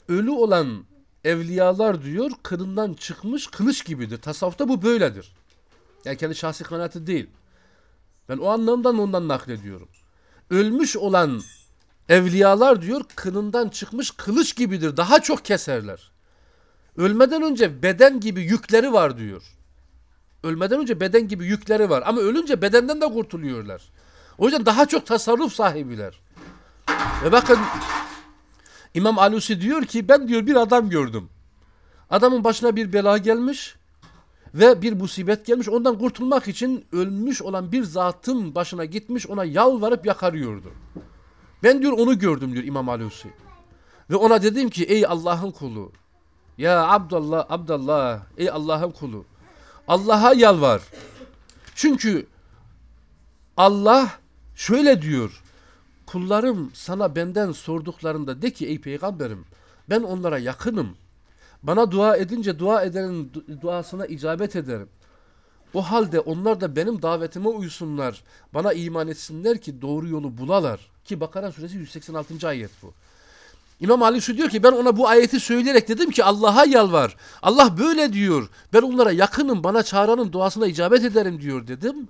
[SPEAKER 1] Ölü olan evliyalar diyor kırından çıkmış kılıç gibidir. Tasavvufta bu böyledir. Yani kendi şahsi kanaati değil. Ben o anlamdan ondan naklediyorum. Ölmüş olan evliyalar diyor kınından çıkmış kılıç gibidir. Daha çok keserler. Ölmeden önce beden gibi yükleri var diyor. Ölmeden önce beden gibi yükleri var. Ama ölünce bedenden de kurtuluyorlar. O yüzden daha çok tasarruf sahibiler. Ve bakın İmam Alusi diyor ki ben diyor bir adam gördüm. Adamın başına bir bela gelmiş ve bir musibet gelmiş. Ondan kurtulmak için ölmüş olan bir zatın başına gitmiş ona yalvarıp yakarıyordu. Ben diyor onu gördüm diyor İmam Alusi. Ve ona dedim ki ey Allah'ın kulu ya Abdullah, Abdullah, ey Allah'ın kulu. Allah'a yalvar. Çünkü Allah şöyle diyor. Kullarım sana benden sorduklarında de ki ey peygamberim ben onlara yakınım. Bana dua edince dua edenin duasına icabet ederim. O halde onlar da benim davetime uysunlar. Bana iman etsinler ki doğru yolu bulalar. Ki Bakara suresi 186. ayet bu. İmam Ali şu diyor ki ben ona bu ayeti söyleyerek dedim ki Allah'a yalvar. Allah böyle diyor. Ben onlara yakınım bana çağıranın duasına icabet ederim diyor dedim.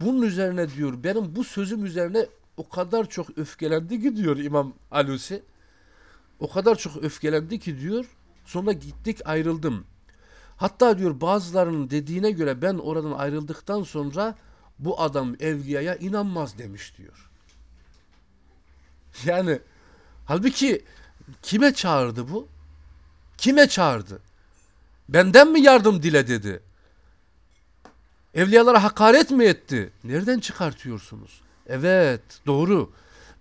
[SPEAKER 1] Bunun üzerine diyor benim bu sözüm üzerine o kadar çok öfkelendi ki diyor İmam Alusi. O kadar çok öfkelendi ki diyor. Sonra gittik ayrıldım. Hatta diyor bazılarının dediğine göre ben oradan ayrıldıktan sonra bu adam evliyaya inanmaz demiş diyor. Yani Halbuki kime çağırdı bu? Kime çağırdı? Benden mi yardım dile dedi? Evliyalara hakaret mi etti? Nereden çıkartıyorsunuz? Evet doğru.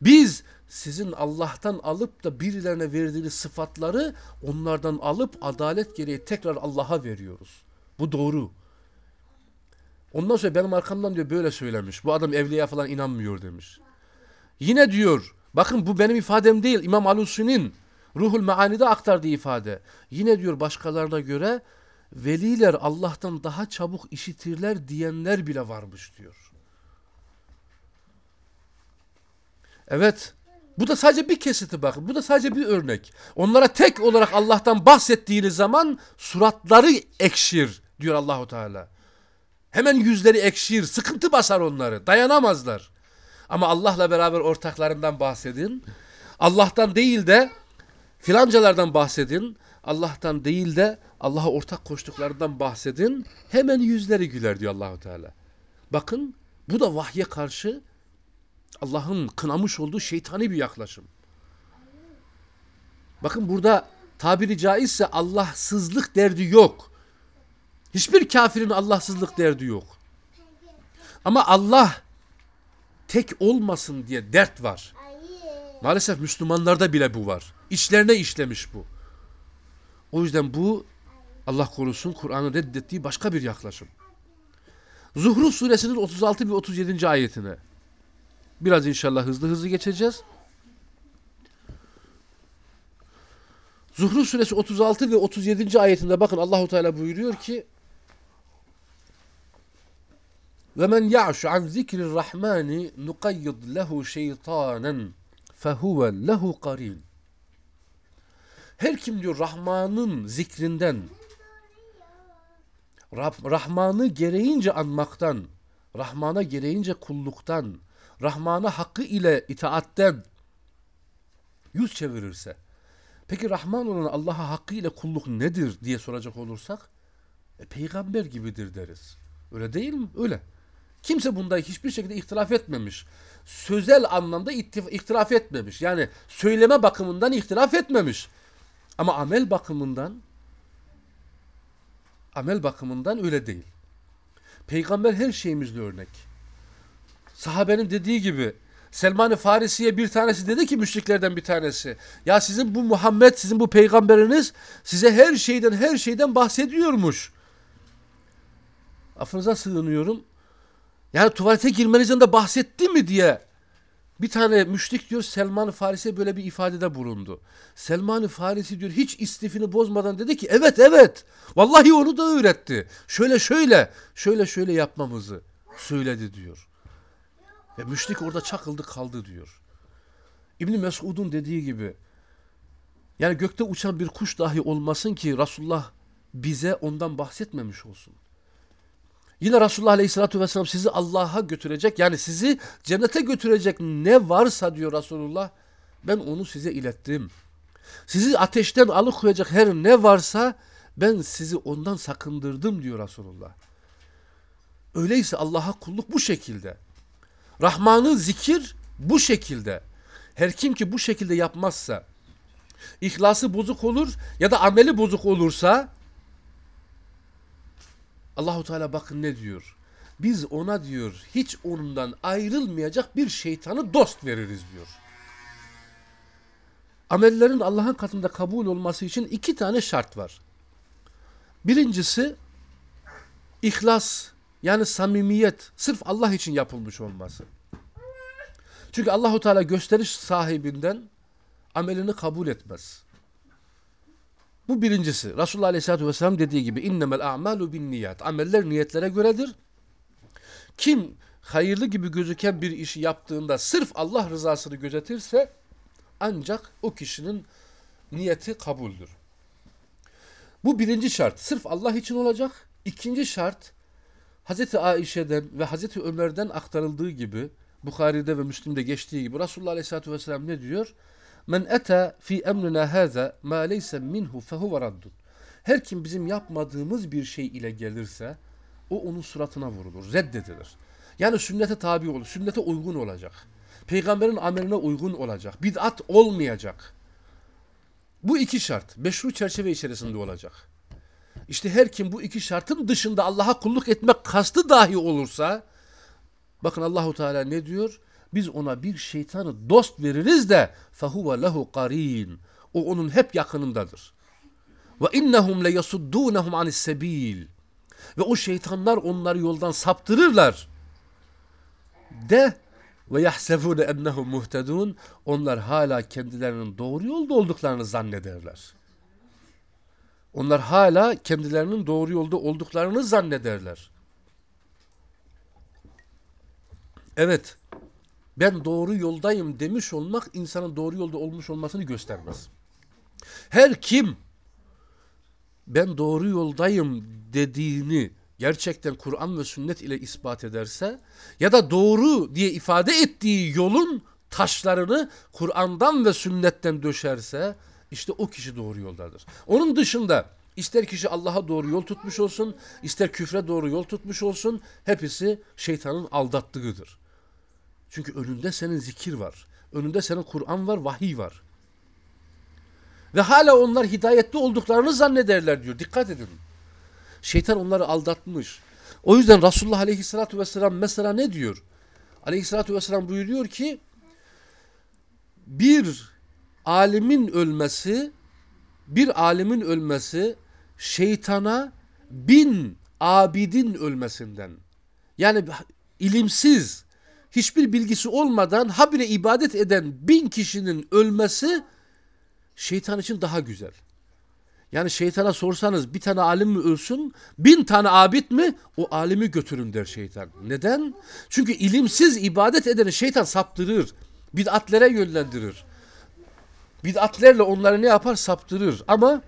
[SPEAKER 1] Biz sizin Allah'tan alıp da birilerine verdiğiniz sıfatları onlardan alıp adalet gereği tekrar Allah'a veriyoruz. Bu doğru. Ondan sonra benim arkamdan diyor böyle söylemiş. Bu adam evliya falan inanmıyor demiş. Yine diyor Bakın bu benim ifadem değil. İmam Alusi'nin Ruhul Meani'de aktardığı ifade. Yine diyor başkalarına göre veliler Allah'tan daha çabuk işitirler diyenler bile varmış diyor. Evet. Bu da sadece bir kesiti bakın. Bu da sadece bir örnek. Onlara tek olarak Allah'tan bahsettiğiniz zaman suratları ekşir diyor Allahu Teala. Hemen yüzleri ekşir, sıkıntı basar onları. Dayanamazlar. Ama Allah'la beraber ortaklarından bahsedin. Allah'tan değil de filancalardan bahsedin. Allah'tan değil de Allah'a ortak koştuklarından bahsedin. Hemen yüzleri güler diyor Allahu Teala. Bakın bu da vahye karşı Allah'ın kınamış olduğu şeytani bir yaklaşım. Bakın burada tabiri caizse Allahsızlık derdi yok. Hiçbir kafirin Allahsızlık derdi yok. Ama Allah tek olmasın diye dert var. Maalesef Müslümanlarda bile bu var. İçlerine işlemiş bu. O yüzden bu Allah korusun Kur'an'ın reddettiği başka bir yaklaşım. Zuhruf suresinin 36 ve 37. ayetine biraz inşallah hızlı hızlı geçeceğiz. Zuhruf suresi 36 ve 37. ayetinde bakın Allahu Teala buyuruyor ki ve men ya'şu an zikrir rahmani nuqayyid lehu şeytanen fehuve lehu qarin. Her kim diyor Rahman'ın zikrinden Rahman'ı gereğince anmaktan, Rahman'a gereğince kulluktan, Rahman'a hakkı ile itaatten yüz çevirirse. Peki Rahman olan Allah'a hakkı ile kulluk nedir diye soracak olursak, e, peygamber gibidir deriz. Öyle değil mi? Öyle. Kimse bunda hiçbir şekilde ihtilaf etmemiş. Sözel anlamda ihtilaf etmemiş. Yani söyleme bakımından ihtilaf etmemiş. Ama amel bakımından amel bakımından öyle değil. Peygamber her şeyimizle örnek. Sahabenin dediği gibi Selman-ı Farisi'ye bir tanesi dedi ki müşriklerden bir tanesi. Ya sizin bu Muhammed, sizin bu peygamberiniz size her şeyden her şeyden bahsediyormuş. Affınıza sığınıyorum. Yani tuvalete girmenizden de bahsetti mi diye bir tane müşrik diyor Selman-ı Farisi'ye böyle bir ifadede bulundu. Selman-ı Farisi diyor hiç istifini bozmadan dedi ki evet evet vallahi onu da öğretti. Şöyle şöyle şöyle şöyle yapmamızı söyledi diyor. Ve müşrik orada çakıldı kaldı diyor. İbni Mesud'un dediği gibi yani gökte uçan bir kuş dahi olmasın ki Resulullah bize ondan bahsetmemiş olsun. Yine Resulullah Aleyhisselatü Vesselam sizi Allah'a götürecek yani sizi cennete götürecek ne varsa diyor Resulullah ben onu size ilettim. Sizi ateşten alıkoyacak her ne varsa ben sizi ondan sakındırdım diyor Resulullah. Öyleyse Allah'a kulluk bu şekilde. Rahman'ı zikir bu şekilde. Her kim ki bu şekilde yapmazsa, ihlası bozuk olur ya da ameli bozuk olursa Allahu Teala bakın ne diyor? Biz ona diyor hiç onundan ayrılmayacak bir şeytanı dost veririz diyor. Amellerin Allah'ın katında kabul olması için iki tane şart var. Birincisi ihlas yani samimiyet sırf Allah için yapılmış olması. Çünkü Allahu Teala gösteriş sahibinden amelini kabul etmez. Bu birincisi. Resulullah Aleyhisselatü Vesselam dediği gibi innemel a'malu bin niyat. Ameller niyetlere göredir. Kim hayırlı gibi gözüken bir işi yaptığında sırf Allah rızasını gözetirse ancak o kişinin niyeti kabuldür. Bu birinci şart. Sırf Allah için olacak. İkinci şart Hazreti Aişe'den ve Hazreti Ömer'den aktarıldığı gibi Bukhari'de ve Müslim'de geçtiği gibi Resulullah Aleyhisselatü Vesselam ne diyor? Men ete fi emrina haza ma leyse minhu fehuve raddun. Her kim bizim yapmadığımız bir şey ile gelirse o onun suratına vurulur, reddedilir. Yani sünnete tabi olur, sünnete uygun olacak. Peygamberin ameline uygun olacak. Bid'at olmayacak. Bu iki şart meşru çerçeve içerisinde olacak. İşte her kim bu iki şartın dışında Allah'a kulluk etmek kastı dahi olursa bakın Allahu Teala ne diyor? Biz ona bir şeytanı dost veririz de fehuve lehu qarin. O onun hep yakınındadır. Ve innehum le yasuddunhum anis sebil. Ve o şeytanlar onları yoldan saptırırlar. De ve yahsebune ennehum muhtedun. Onlar hala kendilerinin doğru yolda olduklarını zannederler. Onlar hala kendilerinin doğru yolda olduklarını zannederler. Evet, ben doğru yoldayım demiş olmak insanın doğru yolda olmuş olmasını göstermez. Her kim ben doğru yoldayım dediğini gerçekten Kur'an ve sünnet ile ispat ederse ya da doğru diye ifade ettiği yolun taşlarını Kur'an'dan ve sünnetten döşerse işte o kişi doğru yoldadır. Onun dışında ister kişi Allah'a doğru yol tutmuş olsun, ister küfre doğru yol tutmuş olsun, hepsi şeytanın aldattığıdır. Çünkü önünde senin zikir var. Önünde senin Kur'an var, vahiy var. Ve hala onlar hidayette olduklarını zannederler diyor. Dikkat edin. Şeytan onları aldatmış. O yüzden Resulullah Aleyhisselatü Vesselam mesela ne diyor? Aleyhisselatü Vesselam buyuruyor ki bir alimin ölmesi bir alimin ölmesi şeytana bin abidin ölmesinden yani ilimsiz hiçbir bilgisi olmadan habire ibadet eden bin kişinin ölmesi şeytan için daha güzel. Yani şeytana sorsanız bir tane alim mi ölsün, bin tane abid mi o alimi götürün der şeytan. Neden? Çünkü ilimsiz ibadet edeni şeytan saptırır. Bid'atlere yönlendirir. Bid'atlerle onları ne yapar? Saptırır. Ama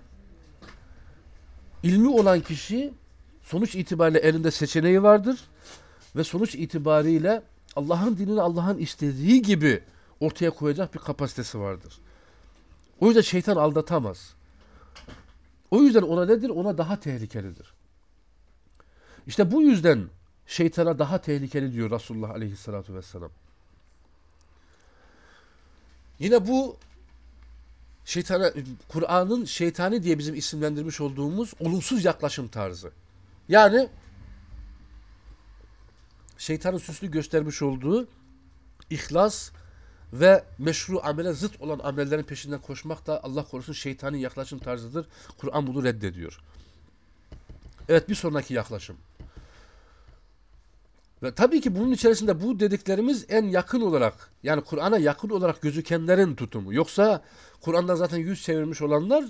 [SPEAKER 1] ilmi olan kişi sonuç itibariyle elinde seçeneği vardır. Ve sonuç itibariyle Allah'ın dinini Allah'ın istediği gibi ortaya koyacak bir kapasitesi vardır. O yüzden şeytan aldatamaz. O yüzden ona nedir? Ona daha tehlikelidir. İşte bu yüzden şeytana daha tehlikeli diyor Resulullah Aleyhisselatü Vesselam. Yine bu şeytana Kur'an'ın şeytani diye bizim isimlendirmiş olduğumuz olumsuz yaklaşım tarzı. Yani şeytanın süslü göstermiş olduğu ihlas ve meşru amele zıt olan amellerin peşinden koşmak da Allah korusun şeytani yaklaşım tarzıdır. Kur'an bunu reddediyor. Evet bir sonraki yaklaşım. Ve tabii ki bunun içerisinde bu dediklerimiz en yakın olarak yani Kur'an'a yakın olarak gözükenlerin tutumu. Yoksa Kur'an'dan zaten yüz çevirmiş olanlar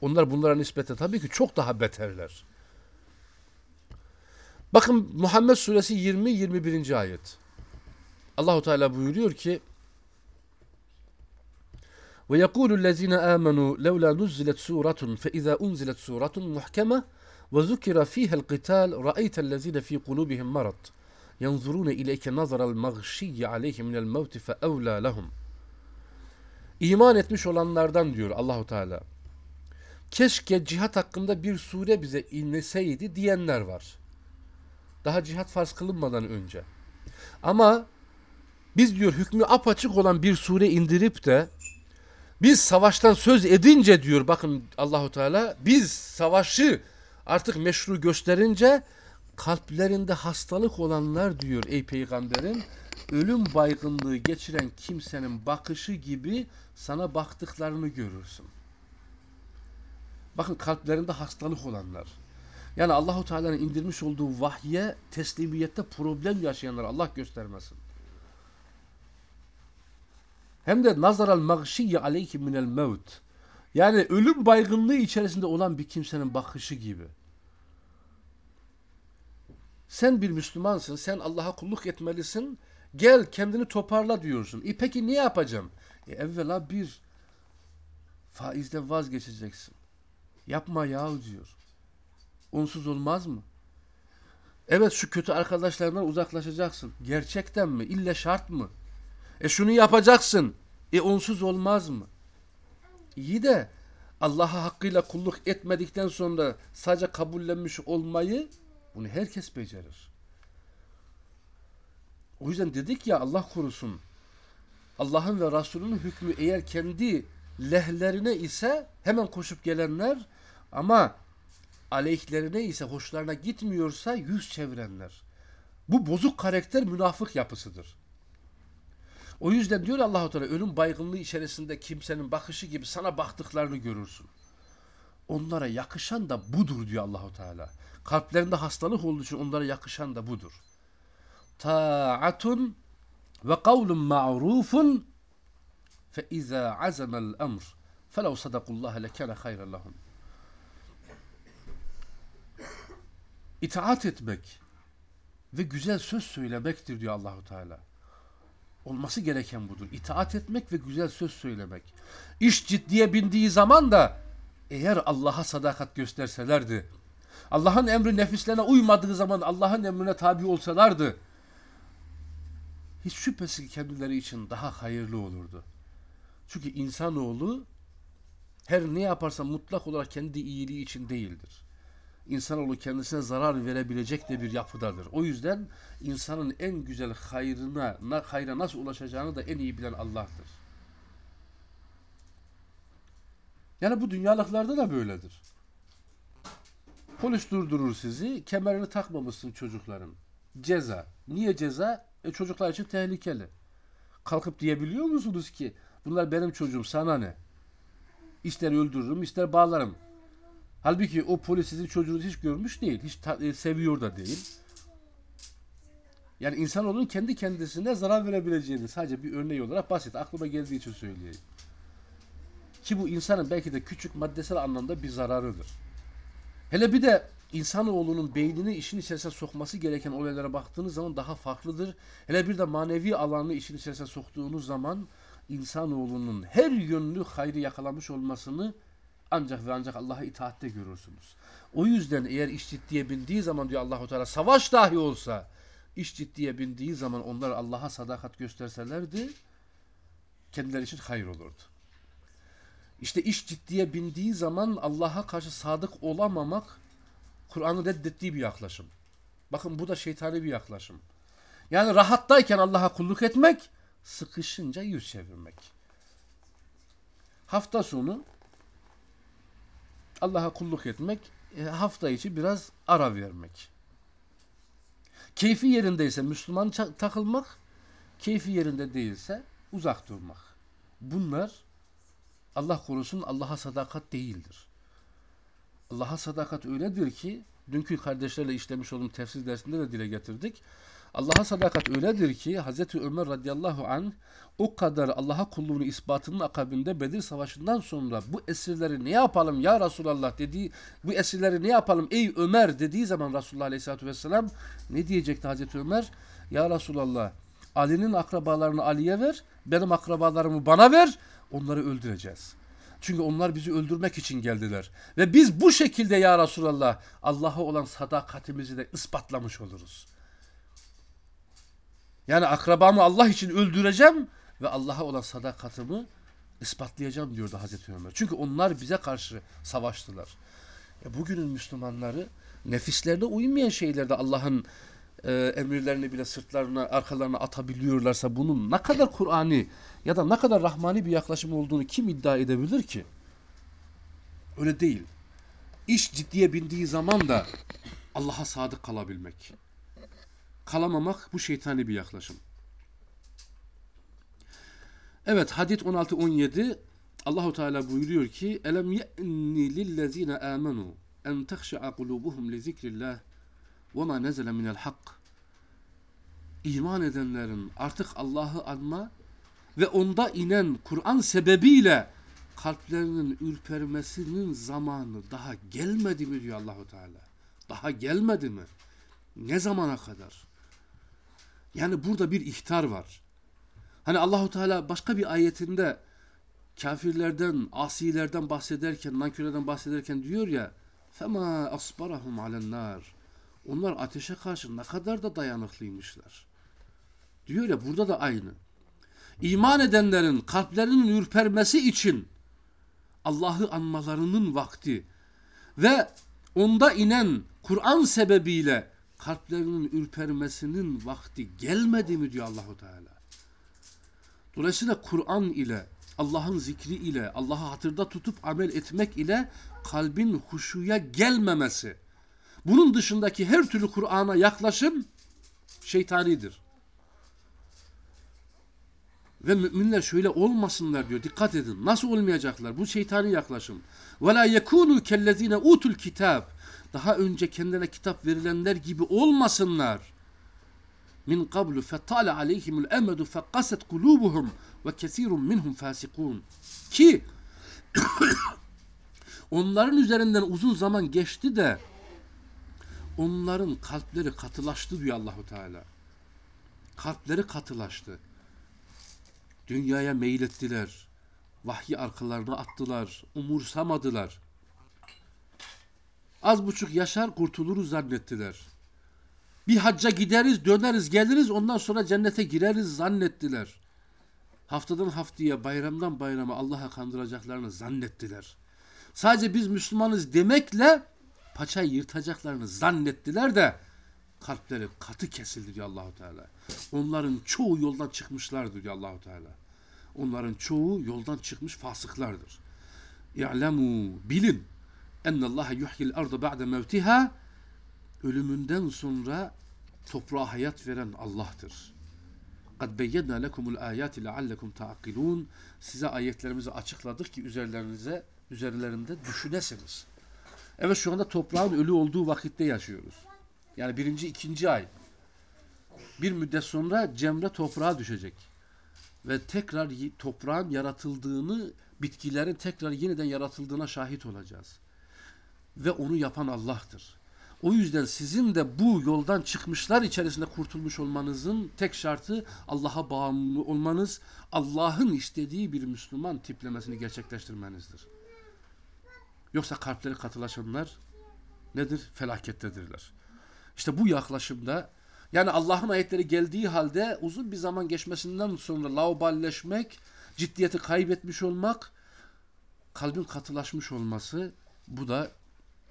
[SPEAKER 1] onlar bunlara nispete tabii ki çok daha beterler. Bakın Muhammed suresi 20-21. ayet. Allahu Teala buyuruyor ki ve yekulu lezine amenu levla nuzzilet suratun fe iza unzilet suratun muhkeme ve zukira fiha el-qital ra'aytellezine fi kulubihim marad ileyke nazaral mağşiyye aleyhi minel mevti fe evla lehum İman etmiş olanlardan diyor Allahu Teala. Keşke cihat hakkında bir sure bize inleseydi diyenler var. Daha cihat farz kılınmadan önce. Ama biz diyor hükmü apaçık olan bir sure indirip de biz savaştan söz edince diyor bakın Allahu Teala biz savaşı artık meşru gösterince kalplerinde hastalık olanlar diyor ey peygamberim ölüm baygınlığı geçiren kimsenin bakışı gibi sana baktıklarını görürsün. Bakın kalplerinde hastalık olanlar. Yani Allahu Teala'nın indirmiş olduğu vahye teslimiyette problem yaşayanlar Allah göstermesin. Hem de nazaral mağşiyye aleyki minel mevt. Yani ölüm baygınlığı içerisinde olan bir kimsenin bakışı gibi. Sen bir Müslümansın, sen Allah'a kulluk etmelisin. Gel kendini toparla diyorsun. E peki ne yapacağım? E evvela bir faizde vazgeçeceksin. Yapma yahu diyor. Onsuz olmaz mı? Evet şu kötü arkadaşlarından uzaklaşacaksın. Gerçekten mi? İlle şart mı? E şunu yapacaksın. E onsuz olmaz mı? İyi de Allah'a hakkıyla kulluk etmedikten sonra sadece kabullenmiş olmayı bunu herkes becerir. O yüzden dedik ya Allah korusun. Allah'ın ve Resulünün hükmü eğer kendi lehlerine ise hemen koşup gelenler ama aleyhlerine ise hoşlarına gitmiyorsa yüz çevirenler. Bu bozuk karakter münafık yapısıdır. O yüzden diyor Allahu Teala ölüm baygınlığı içerisinde kimsenin bakışı gibi sana baktıklarını görürsün. Onlara yakışan da budur diyor Allahu Teala. Kalplerinde hastalık olduğu için onlara yakışan da budur. Ta'atun ve kavlun ma'rufun fe izâ azamel emr felev sadakullâhe lekâne hayran lahum. İtaat etmek ve güzel söz söylemektir diyor Allahu Teala. Olması gereken budur. İtaat etmek ve güzel söz söylemek. İş ciddiye bindiği zaman da eğer Allah'a sadakat gösterselerdi, Allah'ın emri nefislerine uymadığı zaman Allah'ın emrine tabi olsalardı, hiç şüphesiz kendileri için daha hayırlı olurdu. Çünkü insanoğlu her ne yaparsa mutlak olarak kendi iyiliği için değildir. İnsanoğlu kendisine zarar verebilecek de bir yapıdadır. O yüzden insanın en güzel hayrına, na- hayra nasıl ulaşacağını da en iyi bilen Allah'tır. Yani bu dünyalıklarda da böyledir. Polis durdurur sizi, kemerini takmamışsın çocukların. Ceza. Niye ceza? E çocuklar için tehlikeli. Kalkıp diyebiliyor musunuz ki bunlar benim çocuğum sana ne? İster öldürürüm ister bağlarım. Halbuki o polis sizin çocuğunuzu hiç görmüş değil. Hiç e, seviyor da değil. Yani insanoğlunun kendi kendisine zarar verebileceğini sadece bir örneği olarak basit aklıma geldiği için söyleyeyim. Ki bu insanın belki de küçük maddesel anlamda bir zararıdır. Hele bir de insanoğlunun beynini işin içerisine sokması gereken olaylara baktığınız zaman daha farklıdır. Hele bir de manevi alanı işin içerisine soktuğunuz zaman insanoğlunun her yönlü hayrı yakalamış olmasını ancak ve ancak Allah'a itaatte görürsünüz. O yüzden eğer iş ciddiye bindiği zaman diyor Allahu Teala savaş dahi olsa iş ciddiye bindiği zaman onlar Allah'a sadakat gösterselerdi kendileri için hayır olurdu. İşte iş ciddiye bindiği zaman Allah'a karşı sadık olamamak Kur'an'ın reddettiği bir yaklaşım. Bakın bu da şeytani bir yaklaşım. Yani rahattayken Allah'a kulluk etmek, sıkışınca yüz çevirmek. Hafta sonu Allah'a kulluk etmek, e, hafta içi biraz ara vermek. Keyfi yerindeyse Müslüman takılmak, keyfi yerinde değilse uzak durmak. Bunlar Allah korusun Allah'a sadakat değildir. Allah'a sadakat öyledir ki dünkü kardeşlerle işlemiş olduğum tefsir dersinde de dile getirdik. Allah'a sadakat öyledir ki Hazreti Ömer radıyallahu anh o kadar Allah'a kulluğunu ispatının akabinde Bedir Savaşı'ndan sonra bu esirleri ne yapalım ya Resulallah dediği bu esirleri ne yapalım ey Ömer dediği zaman Resulullah aleyhissalatü vesselam ne diyecekti Hazreti Ömer? Ya Resulallah Ali'nin akrabalarını Ali'ye ver benim akrabalarımı bana ver onları öldüreceğiz. Çünkü onlar bizi öldürmek için geldiler. Ve biz bu şekilde ya Resulallah Allah'a olan sadakatimizi de ispatlamış oluruz. Yani akrabamı Allah için öldüreceğim ve Allah'a olan sadakatimi ispatlayacağım diyordu Hazreti Ömer. Çünkü onlar bize karşı savaştılar. E bugünün Müslümanları nefislerine uymayan şeylerde Allah'ın e, emirlerini bile sırtlarına, arkalarına atabiliyorlarsa bunun ne kadar Kur'ani ya da ne kadar rahmani bir yaklaşım olduğunu kim iddia edebilir ki? Öyle değil. İş ciddiye bindiği zaman da Allah'a sadık kalabilmek. Kalamamak bu şeytani bir yaklaşım. Evet Hadid 16 17 Allahu Teala buyuruyor ki elem ye'ni lillezine amenu en tehşa'a kulubuhum li zikrillah ve ma nezele minel hak İman edenlerin artık Allah'ı anma ve onda inen Kur'an sebebiyle kalplerinin ürpermesinin zamanı daha gelmedi mi diyor Allahu Teala. Daha gelmedi mi? Ne zamana kadar? Yani burada bir ihtar var. Hani Allahu Teala başka bir ayetinde kafirlerden, asilerden bahsederken, nankörlerden bahsederken diyor ya فَمَا أَصْبَرَهُمْ عَلَى النَّارِ Onlar ateşe karşı ne kadar da dayanıklıymışlar. Diyor ya burada da aynı. İman edenlerin kalplerinin ürpermesi için Allah'ı anmalarının vakti ve onda inen Kur'an sebebiyle kalplerinin ürpermesinin vakti gelmedi mi diyor Allahu Teala. Dolayısıyla Kur'an ile Allah'ın zikri ile Allah'ı hatırda tutup amel etmek ile kalbin huşuya gelmemesi. Bunun dışındaki her türlü Kur'an'a yaklaşım şeytanidir. Ve müminler şöyle olmasınlar diyor. Dikkat edin. Nasıl olmayacaklar? Bu şeytani yaklaşım. Ve la yekunu utul kitab. Daha önce kendilerine kitap verilenler gibi olmasınlar. Min qablu fetale aleyhimul emedu fekaset kulubuhum ve kesirun minhum fasikun. Ki onların üzerinden uzun zaman geçti de onların kalpleri katılaştı diyor Allahu Teala. Kalpleri katılaştı. Dünyaya meylettiler. Vahyi arkalarına attılar. Umursamadılar. Az buçuk yaşar kurtuluruz zannettiler. Bir hacca gideriz, döneriz, geliriz ondan sonra cennete gireriz zannettiler. haftadan haftaya, bayramdan bayrama Allah'a kandıracaklarını zannettiler. Sadece biz Müslümanız demekle paçayı yırtacaklarını zannettiler de kalpleri katı kesildi diyor Allahu Teala. Onların çoğu yoldan çıkmışlardır diyor Allahu Teala. Onların çoğu yoldan çıkmış fasıklardır. İ'lemu bilin ennallaha yuhyil ardı ba'de mevtiha ölümünden sonra toprağa hayat veren Allah'tır. قَدْ بَيَّدْنَا لَكُمُ الْآيَاتِ لَعَلَّكُمْ تَعَقِّلُونَ Size ayetlerimizi açıkladık ki üzerlerinize, üzerlerinde düşünesiniz. Evet şu anda toprağın ölü olduğu vakitte yaşıyoruz. Yani birinci, ikinci ay. Bir müddet sonra Cemre toprağa düşecek. Ve tekrar toprağın yaratıldığını, bitkilerin tekrar yeniden yaratıldığına şahit olacağız. Ve onu yapan Allah'tır. O yüzden sizin de bu yoldan çıkmışlar içerisinde kurtulmuş olmanızın tek şartı Allah'a bağımlı olmanız, Allah'ın istediği bir Müslüman tiplemesini gerçekleştirmenizdir. Yoksa kalpleri katılaşanlar nedir? Felakettedirler. İşte bu yaklaşımda yani Allah'ın ayetleri geldiği halde uzun bir zaman geçmesinden sonra lauballeşmek, ciddiyeti kaybetmiş olmak, kalbin katılaşmış olması bu da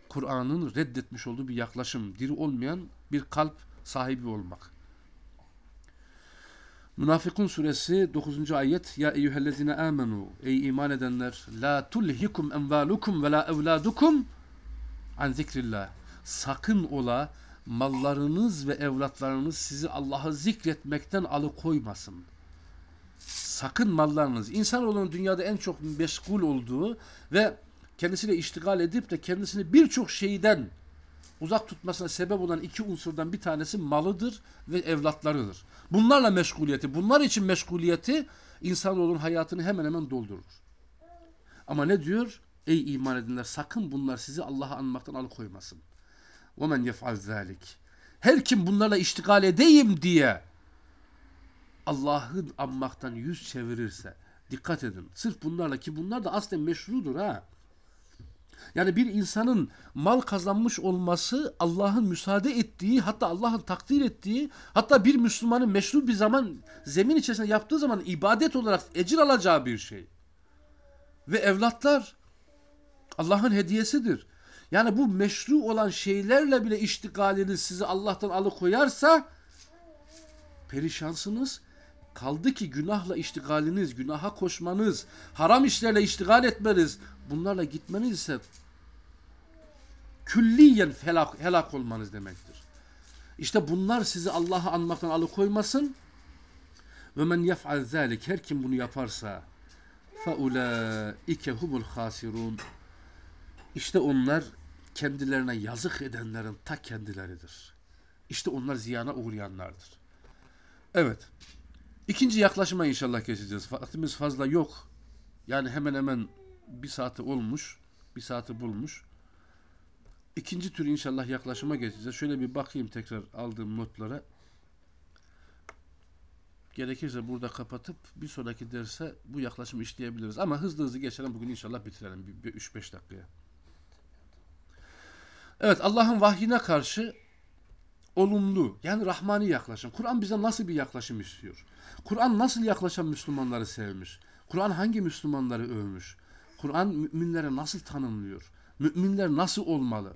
[SPEAKER 1] Kur'an'ın reddetmiş olduğu bir yaklaşım. Diri olmayan bir kalp sahibi olmak. Münafıkun suresi 9. ayet Ya eyyühellezine amenu Ey iman edenler La tulhikum envalukum ve la evladukum an zikrillah Sakın ola mallarınız ve evlatlarınız sizi Allah'ı zikretmekten alıkoymasın. Sakın mallarınız. İnsanoğlunun dünyada en çok meşgul olduğu ve kendisiyle iştigal edip de kendisini birçok şeyden uzak tutmasına sebep olan iki unsurdan bir tanesi malıdır ve evlatlarıdır. Bunlarla meşguliyeti, bunlar için meşguliyeti insanoğlunun hayatını hemen hemen doldurur. Ama ne diyor? Ey iman edenler sakın bunlar sizi Allah'a anmaktan alıkoymasın. وَمَنْ يَفْعَلْ ذَٰلِكِ Her kim bunlarla iştigal edeyim diye Allah'ı anmaktan yüz çevirirse dikkat edin. Sırf bunlarla ki bunlar da aslen meşrudur ha. Yani bir insanın mal kazanmış olması Allah'ın müsaade ettiği hatta Allah'ın takdir ettiği hatta bir Müslümanın meşru bir zaman zemin içerisinde yaptığı zaman ibadet olarak ecir alacağı bir şey. Ve evlatlar Allah'ın hediyesidir. Yani bu meşru olan şeylerle bile iştigaliniz sizi Allah'tan alıkoyarsa perişansınız. Kaldı ki günahla iştigaliniz, günaha koşmanız, haram işlerle iştigal etmeniz, bunlarla gitmeniz ise külliyen helak, helak olmanız demektir. İşte bunlar sizi Allah'ı anmaktan alıkoymasın. Ve men yef'al zalik her kim bunu yaparsa fe ulaike humul hasirun. İşte onlar kendilerine yazık edenlerin ta kendileridir. İşte onlar ziyana uğrayanlardır. Evet. İkinci yaklaşıma inşallah geçeceğiz. Vaktimiz fazla yok. Yani hemen hemen bir saati olmuş. Bir saati bulmuş. İkinci tür inşallah yaklaşıma geçeceğiz. Şöyle bir bakayım tekrar aldığım notlara. Gerekirse burada kapatıp bir sonraki derse bu yaklaşımı işleyebiliriz. Ama hızlı hızlı geçelim bugün inşallah bitirelim. Bir 3-5 dakikaya. Evet Allah'ın vahyine karşı olumlu yani rahmani yaklaşım. Kur'an bize nasıl bir yaklaşım istiyor? Kur'an nasıl yaklaşan Müslümanları sevmiş? Kur'an hangi Müslümanları övmüş? Kur'an müminlere nasıl tanımlıyor? Müminler nasıl olmalı?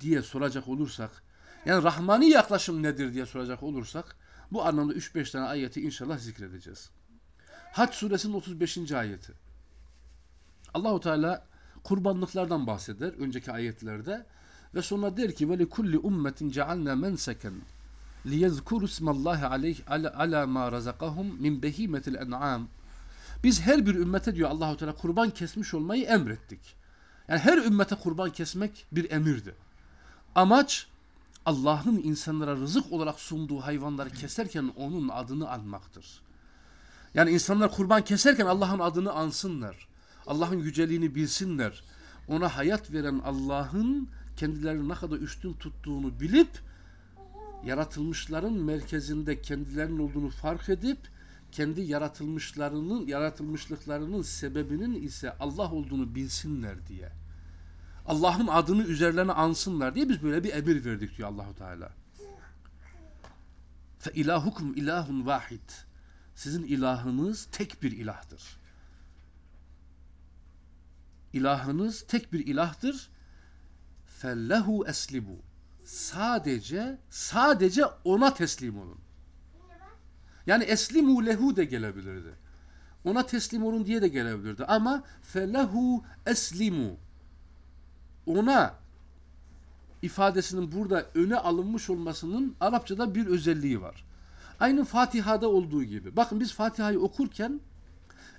[SPEAKER 1] diye soracak olursak yani rahmani yaklaşım nedir diye soracak olursak bu anlamda 3-5 tane ayeti inşallah zikredeceğiz. Hac suresinin 35. ayeti. Allahu Teala kurbanlıklardan bahseder önceki ayetlerde ve sonra der ki ve li kulli ummetin cealna menseken liyezkuru ismallahi aleyh ala, ala ma razakahum min behimetil en'am biz her bir ümmete diyor Allahu Teala kurban kesmiş olmayı emrettik. Yani her ümmete kurban kesmek bir emirdi. Amaç Allah'ın insanlara rızık olarak sunduğu hayvanları keserken onun adını anmaktır. Yani insanlar kurban keserken Allah'ın adını ansınlar. Allah'ın yüceliğini bilsinler. Ona hayat veren Allah'ın kendilerini ne kadar üstün tuttuğunu bilip yaratılmışların merkezinde kendilerinin olduğunu fark edip kendi yaratılmışlarının yaratılmışlıklarının sebebinin ise Allah olduğunu bilsinler diye. Allah'ın adını üzerlerine ansınlar diye biz böyle bir emir verdik diyor Allahu Teala. Fe ilahukum ilahun vahid. Sizin ilahınız tek bir ilahtır. İlahınız tek bir ilahtır. Fellehu eslimu. Sadece sadece ona teslim olun. Yani eslimu lehu de gelebilirdi. Ona teslim olun diye de gelebilirdi. Ama felehu eslimu. Ona ifadesinin burada öne alınmış olmasının Arapçada bir özelliği var. Aynı Fatiha'da olduğu gibi. Bakın biz Fatiha'yı okurken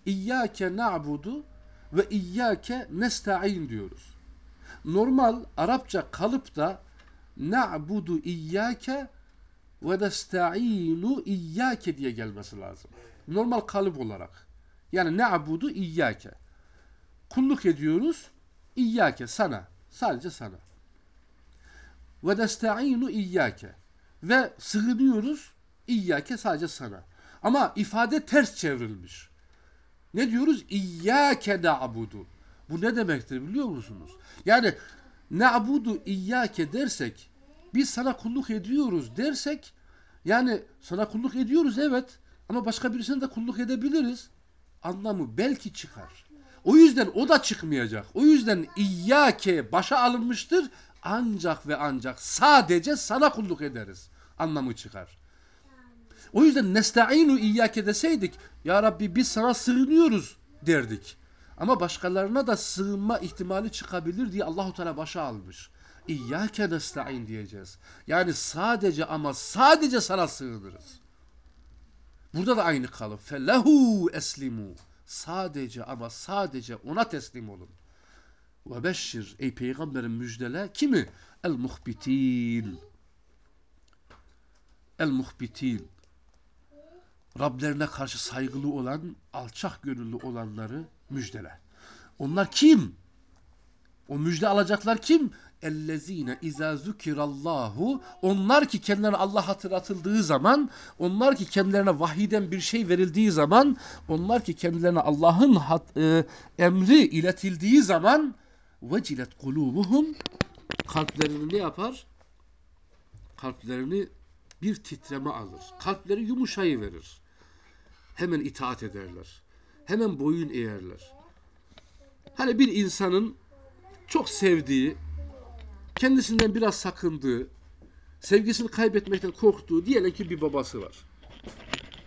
[SPEAKER 1] İyyâke na'budu ve İyyâke nesta'in diyoruz. Normal Arapça kalıpta na'budu İyyâke ve nesta'inu İyyâke diye gelmesi lazım. Normal kalıp olarak. Yani na'budu İyyâke. Kulluk ediyoruz İyyâke sana. Sadece sana. Ve nesta'inu İyyâke. Ve sığınıyoruz İyyâke sadece sana. Ama ifade ters çevrilmiş. Ne diyoruz? İyyâke na'budu. Bu ne demektir biliyor musunuz? Yani na'budu İyyâke dersek biz sana kulluk ediyoruz dersek yani sana kulluk ediyoruz evet ama başka birisine de kulluk edebiliriz. Anlamı belki çıkar. O yüzden o da çıkmayacak. O yüzden İyyâke başa alınmıştır. Ancak ve ancak sadece sana kulluk ederiz. Anlamı çıkar. O yüzden nesta'inu iyyake deseydik ya Rabbi biz sana sığınıyoruz derdik. Ama başkalarına da sığınma ihtimali çıkabilir diye Allahu Teala başa almış. İyyake nesta'in diyeceğiz. Yani sadece ama sadece sana sığınırız. Burada da aynı kalıp. Felehu eslimu. Sadece ama sadece ona teslim olun. Ve beşşir ey peygamberin müjdele kimi? El muhbitin. El muhbitin. Rablerine karşı saygılı olan, alçak gönüllü olanları müjdele. Onlar kim? O müjde alacaklar kim? Ellezine izâ zükirallahu onlar ki kendilerine Allah hatırlatıldığı zaman onlar ki kendilerine vahiden bir şey verildiği zaman onlar ki kendilerine Allah'ın e, emri iletildiği zaman vecilet kulubuhum kalplerini ne yapar? Kalplerini bir titreme alır. Kalpleri yumuşayı verir. Hemen itaat ederler. Hemen boyun eğerler. Hani bir insanın çok sevdiği, kendisinden biraz sakındığı, sevgisini kaybetmekten korktuğu diyelim ki bir babası var.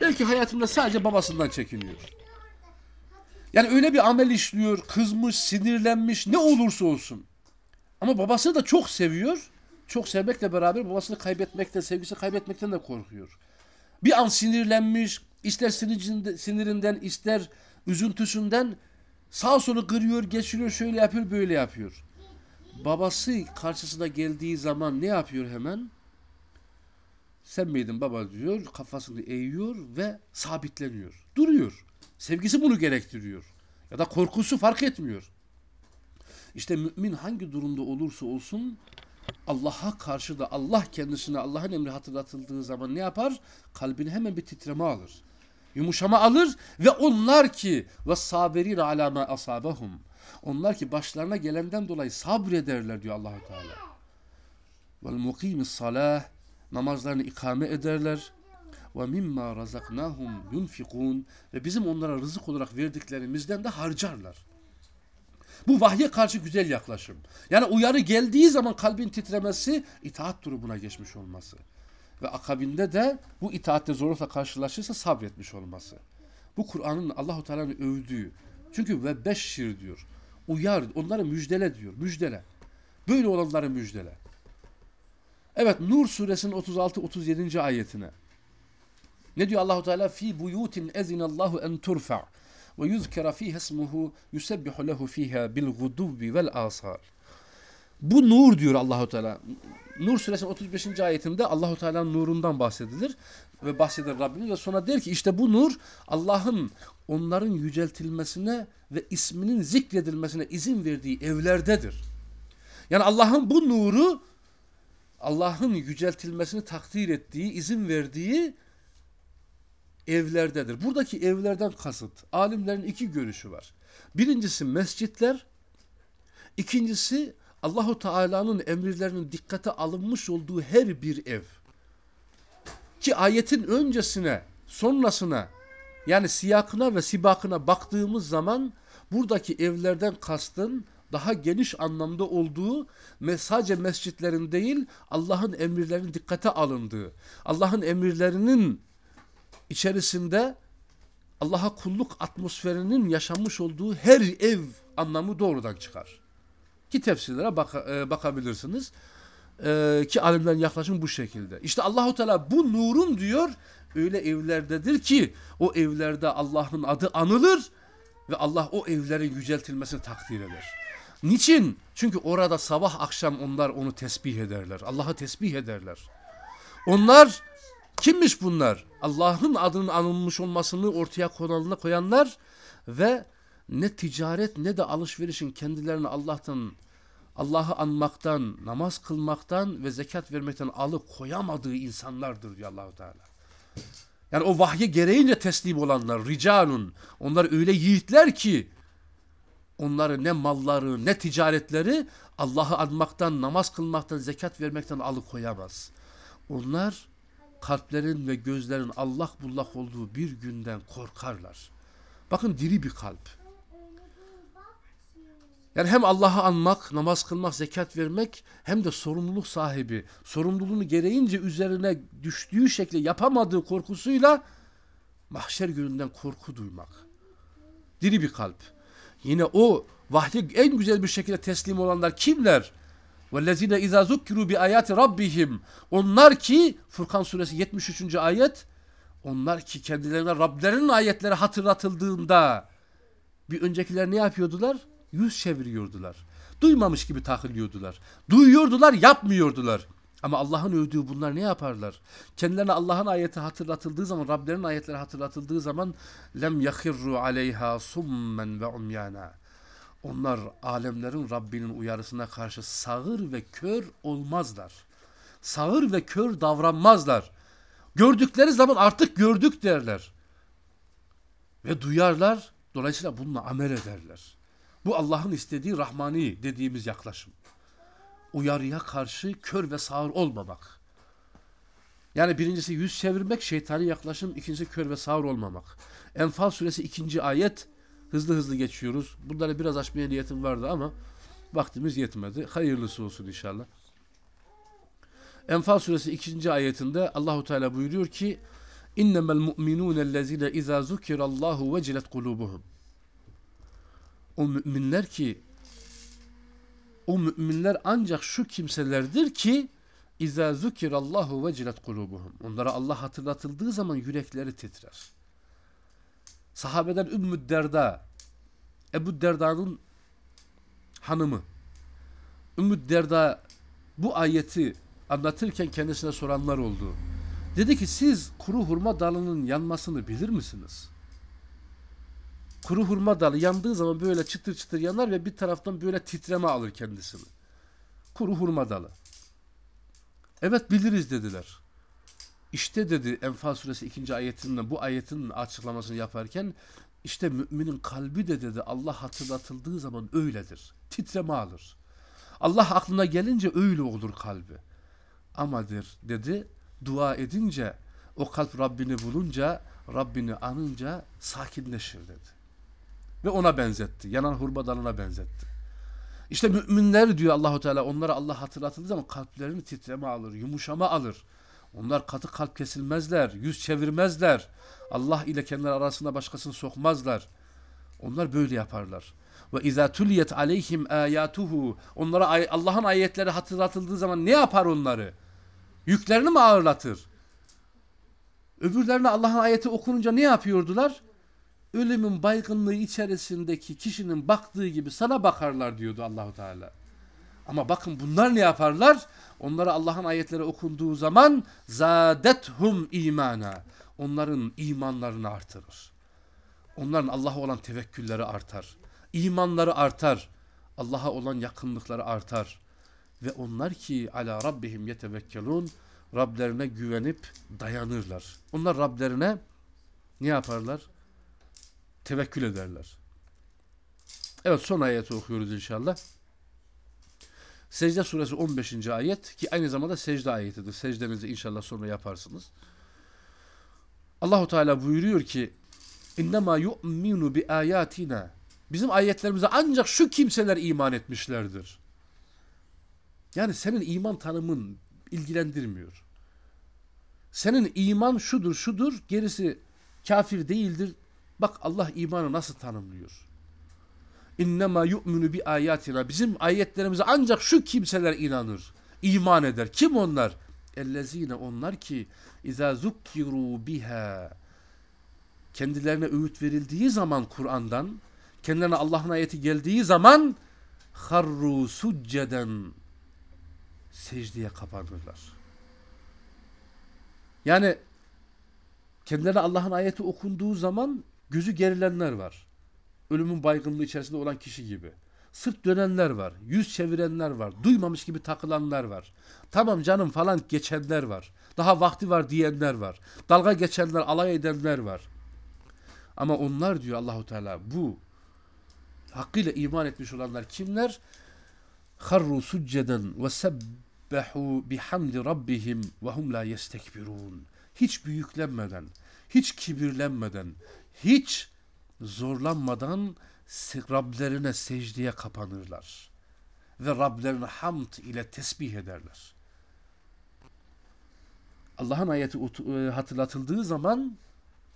[SPEAKER 1] Belki hayatında sadece babasından çekiniyor. Yani öyle bir amel işliyor, kızmış, sinirlenmiş, ne olursa olsun. Ama babasını da çok seviyor. Çok sevmekle beraber babasını kaybetmekten, sevgisini kaybetmekten de korkuyor. Bir an sinirlenmiş, ister sinirinden, ister üzüntüsünden sağ solu kırıyor, geçiriyor, şöyle yapıyor, böyle yapıyor. Babası karşısına geldiği zaman ne yapıyor hemen? Sen miydin baba diyor, kafasını eğiyor ve sabitleniyor. Duruyor. Sevgisi bunu gerektiriyor. Ya da korkusu fark etmiyor. İşte mümin hangi durumda olursa olsun Allah'a karşı da Allah kendisine Allah'ın emri hatırlatıldığı zaman ne yapar? Kalbine hemen bir titreme alır. Yumuşama alır ve onlar ki ve sabirin ala ma asabahum. Onlar ki başlarına gelenden dolayı sabrederler diyor Allahu Teala. Vel mukimis salah namazlarını ikame ederler ve mimma razaknahum yunfikun ve bizim onlara rızık olarak verdiklerimizden de harcarlar. Bu vahye karşı güzel yaklaşım. Yani uyarı geldiği zaman kalbin titremesi itaat durumuna geçmiş olması. Ve akabinde de bu itaatte zorlukla karşılaşırsa sabretmiş olması. Bu Kur'an'ın Allahu Teala'nın övdüğü. Çünkü ve beşşir diyor. Uyar, onları müjdele diyor. Müjdele. Böyle olanları müjdele. Evet Nur suresinin 36 37. ayetine. Ne diyor Allahu Teala? Fi buyutin ezinallahu en turfa ve yuzkera fiha ismuhu yusebbihu lehu fiha bil gudubi vel asar. Bu nur diyor Allahu Teala. Nur suresinin 35. ayetinde Allahu Teala'nın nurundan bahsedilir ve bahseder Rabbimiz ve sonra der ki işte bu nur Allah'ın onların yüceltilmesine ve isminin zikredilmesine izin verdiği evlerdedir. Yani Allah'ın bu nuru Allah'ın yüceltilmesini takdir ettiği, izin verdiği evlerdedir. Buradaki evlerden kasıt alimlerin iki görüşü var. Birincisi mescitler, ikincisi Allahu Teala'nın emirlerinin dikkate alınmış olduğu her bir ev. Ki ayetin öncesine, sonrasına Yani siyakına ve sibakına baktığımız zaman buradaki evlerden kastın daha geniş anlamda olduğu sadece mescitlerin değil Allah'ın emirlerinin dikkate alındığı, Allah'ın emirlerinin içerisinde Allah'a kulluk atmosferinin yaşanmış olduğu her ev anlamı doğrudan çıkar. Ki tefsirlere bak e, bakabilirsiniz. E, ki alimlerin yaklaşım bu şekilde. İşte Allahu Teala bu nurun diyor öyle evlerdedir ki o evlerde Allah'ın adı anılır ve Allah o evlerin yüceltilmesini takdir eder. Niçin? Çünkü orada sabah akşam onlar onu tesbih ederler. Allah'ı tesbih ederler. Onlar kimmiş bunlar? Allah'ın adının anılmış olmasını ortaya koyanlar ve ne ticaret ne de alışverişin kendilerini Allah'tan Allah'ı anmaktan, namaz kılmaktan ve zekat vermekten alıkoyamadığı insanlardır diyor Allahu Teala. Yani o vahye gereğince teslim olanlar, ricalun. Onlar öyle yiğitler ki onları ne malları ne ticaretleri Allah'ı anmaktan, namaz kılmaktan, zekat vermekten alıkoyamaz. Onlar kalplerin ve gözlerin Allah bullak olduğu bir günden korkarlar. Bakın diri bir kalp. Yani hem Allah'ı anmak, namaz kılmak, zekat vermek hem de sorumluluk sahibi, sorumluluğunu gereğince üzerine düştüğü şekilde yapamadığı korkusuyla mahşer gününden korku duymak. Diri bir kalp. Yine o vahye en güzel bir şekilde teslim olanlar kimler? وَالَّذِينَ اِذَا ذُكِّرُوا بِآيَاتِ رَبِّهِمْ Onlar ki Furkan suresi 73. ayet onlar ki kendilerine Rablerinin ayetleri hatırlatıldığında bir öncekiler ne yapıyordular? Yüz çeviriyordular. Duymamış gibi takılıyordular. Duyuyordular, yapmıyordular. Ama Allah'ın övdüğü bunlar ne yaparlar? Kendilerine Allah'ın ayeti hatırlatıldığı zaman, Rablerinin ayetleri hatırlatıldığı zaman lem yahirru aleyha summen ve umyana. Onlar alemlerin Rabbinin uyarısına karşı sağır ve kör olmazlar. Sağır ve kör davranmazlar. Gördükleri zaman artık gördük derler. Ve duyarlar. Dolayısıyla bununla amel ederler. Bu Allah'ın istediği rahmani dediğimiz yaklaşım. Uyarıya karşı kör ve sağır olmamak. Yani birincisi yüz çevirmek şeytani yaklaşım, ikincisi kör ve sağır olmamak. Enfal suresi ikinci ayet hızlı hızlı geçiyoruz. Bunları biraz açmaya niyetim vardı ama vaktimiz yetmedi. Hayırlısı olsun inşallah. Enfal suresi ikinci ayetinde Allahu Teala buyuruyor ki İnnemel mu'minûne ellezîne izâ zukirallahu vecilet kulubuhum o müminler ki o müminler ancak şu kimselerdir ki İza zukirallahu vecilet kulubuhum. Onlara Allah hatırlatıldığı zaman yürekleri titrer. Sahabeden Ümmü Derda Ebu Derda'nın hanımı Ümmü Derda bu ayeti anlatırken kendisine soranlar oldu. Dedi ki siz kuru hurma dalının yanmasını bilir misiniz? Kuru hurma dalı yandığı zaman böyle çıtır çıtır yanar ve bir taraftan böyle titreme alır kendisini. Kuru hurma dalı. Evet biliriz dediler. İşte dedi Enfal suresi 2. ayetinde bu ayetin açıklamasını yaparken işte müminin kalbi de dedi Allah hatırlatıldığı zaman öyledir. Titreme alır. Allah aklına gelince öyle olur kalbi. Amadır dedi dua edince o kalp Rabbini bulunca Rabbini anınca sakinleşir dedi. Ve ona benzetti. Yanan hurma dalına benzetti. İşte müminler diyor Allahu Teala onlara Allah hatırlatıldığı zaman kalplerini titreme alır, yumuşama alır. Onlar katı kalp kesilmezler, yüz çevirmezler. Allah ile kendileri arasında başkasını sokmazlar. Onlar böyle yaparlar. Ve izâ tuliyet aleyhim âyâtuhu. Onlara Allah'ın ayetleri hatırlatıldığı zaman ne yapar onları? Yüklerini mi ağırlatır? Öbürlerine Allah'ın ayeti okununca ne yapıyordular? Ölümün baygınlığı içerisindeki kişinin baktığı gibi sana bakarlar diyordu Allahu Teala. Ama bakın bunlar ne yaparlar? Onlara Allah'ın ayetleri okunduğu zaman zadethum imana. Onların imanlarını artırır. Onların Allah'a olan tevekkülleri artar. İmanları artar. Allah'a olan yakınlıkları artar. Ve onlar ki ala rabbihim yetevekkelun Rablerine güvenip dayanırlar. Onlar Rablerine ne yaparlar? Tevekkül ederler. Evet son ayeti okuyoruz inşallah. Secde suresi 15. ayet ki aynı zamanda secde ayetidir. Secdenizi inşallah sonra yaparsınız. Allahu Teala buyuruyor ki İnnemâ yu'minu bi ayatina. Bizim ayetlerimize ancak şu kimseler iman etmişlerdir. Yani senin iman tanımın ilgilendirmiyor. Senin iman şudur şudur gerisi kafir değildir. Bak Allah imanı nasıl tanımlıyor. İnnemâ yu'minu bi ayatina. Bizim ayetlerimize ancak şu kimseler inanır. iman eder. Kim onlar? Ellezine onlar ki izâ zukkiru biha. Kendilerine öğüt verildiği zaman Kur'an'dan, kendilerine Allah'ın ayeti geldiği zaman harru succeden secdeye kapanırlar. Yani kendilerine Allah'ın ayeti okunduğu zaman gözü gerilenler var. Ölümün baygınlığı içerisinde olan kişi gibi. Sırt dönenler var. Yüz çevirenler var. Duymamış gibi takılanlar var. Tamam canım falan geçenler var. Daha vakti var diyenler var. Dalga geçenler, alay edenler var. Ama onlar diyor Allahu Teala bu hakkıyla iman etmiş olanlar kimler? Harru succeden ve sebbehu bihamdi rabbihim ve hum la yestekbirun. Hiç büyüklenmeden, hiç kibirlenmeden, hiç zorlanmadan Rablerine secdeye kapanırlar. Ve Rablerine hamd ile tesbih ederler. Allah'ın ayeti e, hatırlatıldığı zaman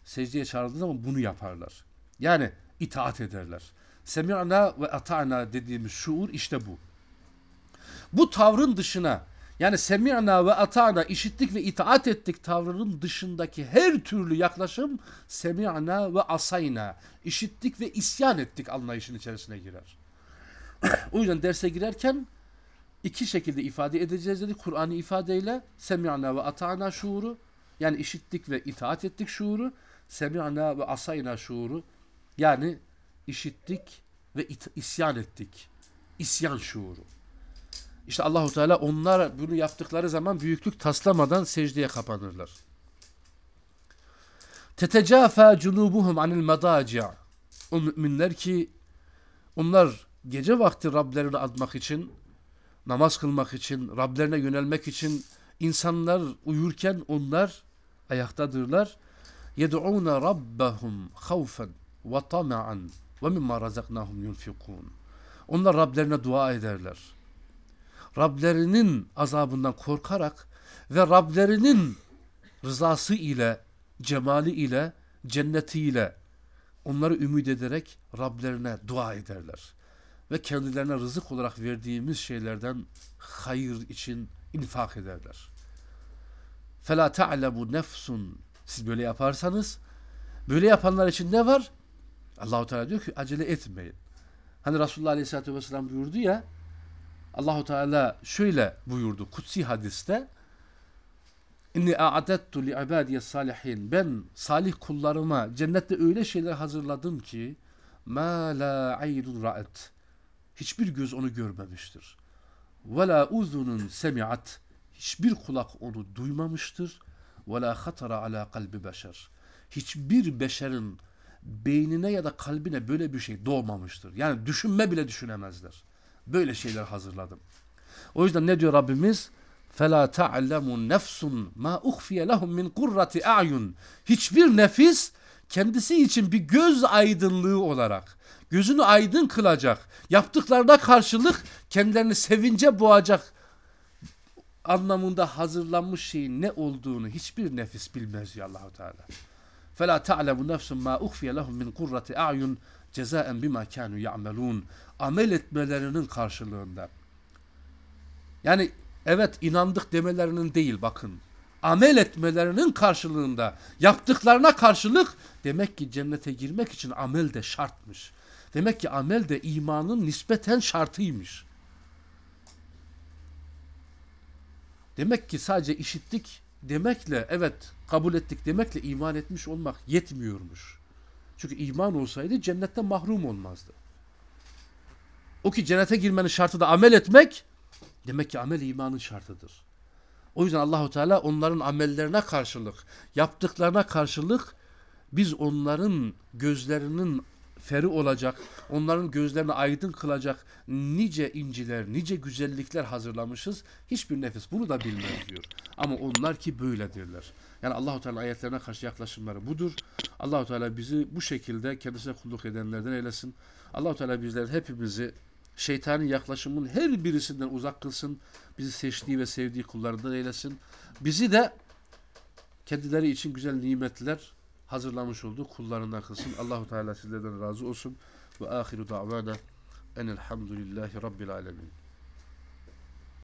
[SPEAKER 1] secdeye çağrıldığı zaman bunu yaparlar. Yani itaat ederler. Semi'na ve ata'na dediğimiz şuur işte bu. Bu tavrın dışına yani semi'na ve ata'na işittik ve itaat ettik tavrının dışındaki her türlü yaklaşım semi'na ve asayna işittik ve isyan ettik anlayışın içerisine girer. o yüzden derse girerken iki şekilde ifade edeceğiz dedi. Kur'an'ı ifadeyle semi'na ve ata'na şuuru yani işittik ve itaat ettik şuuru semi'na ve asayna şuuru yani işittik ve isyan ettik. İsyan şuuru. İşte Allahu Teala onlar bunu yaptıkları zaman büyüklük taslamadan secdeye kapanırlar. Tetecafa cunubuhum anil madaci' O müminler ki onlar gece vakti Rablerini admak için, namaz kılmak için, Rablerine yönelmek için insanlar uyurken onlar ayaktadırlar. Yed'ûne rabbahum havfen ve tama'an ve mimma razaknahum yunfikun. Onlar Rablerine dua ederler. Rablerinin azabından korkarak ve Rablerinin rızası ile, cemali ile, cenneti ile onları ümit ederek Rablerine dua ederler. Ve kendilerine rızık olarak verdiğimiz şeylerden hayır için infak ederler. فَلَا تَعْلَمُ nefsun Siz böyle yaparsanız, böyle yapanlar için ne var? Allahu Teala diyor ki acele etmeyin. Hani Resulullah Aleyhisselatü Vesselam buyurdu ya Allahu Teala şöyle buyurdu kutsi hadiste İnni a'adettu li ibadiye salihin ben salih kullarıma cennette öyle şeyler hazırladım ki ma la aynun ra'et hiçbir göz onu görmemiştir. Ve la uzunun semi'at hiçbir kulak onu duymamıştır. Ve la hatara ala kalbi beşer hiçbir beşerin beynine ya da kalbine böyle bir şey doğmamıştır. Yani düşünme bile düşünemezler. Böyle şeyler hazırladım. O yüzden ne diyor Rabbimiz? فَلَا تَعْلَمُ نَفْسٌ مَا اُخْفِيَ لَهُمْ مِنْ قُرَّةِ اَعْيُنْ Hiçbir nefis kendisi için bir göz aydınlığı olarak, gözünü aydın kılacak, yaptıklarına karşılık kendilerini sevince boğacak anlamında hazırlanmış şeyin ne olduğunu hiçbir nefis bilmez ya Allahu Teala. فَلَا تَعْلَمُ نَفْسٌ مَا اُخْفِيَ لَهُمْ مِنْ قُرَّةِ اَعْيُنْ cezaen bima kanu ya'melun amel etmelerinin karşılığında. Yani evet inandık demelerinin değil bakın. Amel etmelerinin karşılığında yaptıklarına karşılık demek ki cennete girmek için amel de şartmış. Demek ki amel de imanın nispeten şartıymış. Demek ki sadece işittik demekle evet kabul ettik demekle iman etmiş olmak yetmiyormuş. Çünkü iman olsaydı cennetten mahrum olmazdı. O ki cennete girmenin şartı da amel etmek demek ki amel imanın şartıdır. O yüzden Allahu Teala onların amellerine karşılık, yaptıklarına karşılık biz onların gözlerinin feri olacak, onların gözlerini aydın kılacak nice inciler, nice güzellikler hazırlamışız. Hiçbir nefis bunu da bilmez diyor. Ama onlar ki böyledirler. Yani Allahu Teala ayetlerine karşı yaklaşımları budur. Allahu Teala bizi bu şekilde kendisine kulluk edenlerden eylesin. Allahu Teala bizler hepimizi şeytani yaklaşımın her birisinden uzak kılsın. Bizi seçtiği ve sevdiği kullarından eylesin. Bizi de kendileri için güzel nimetler hazırlamış olduğu kullarından kılsın. Allahu Teala sizlerden razı olsun. Ve ahiru davana enelhamdülillahi rabbil alemin.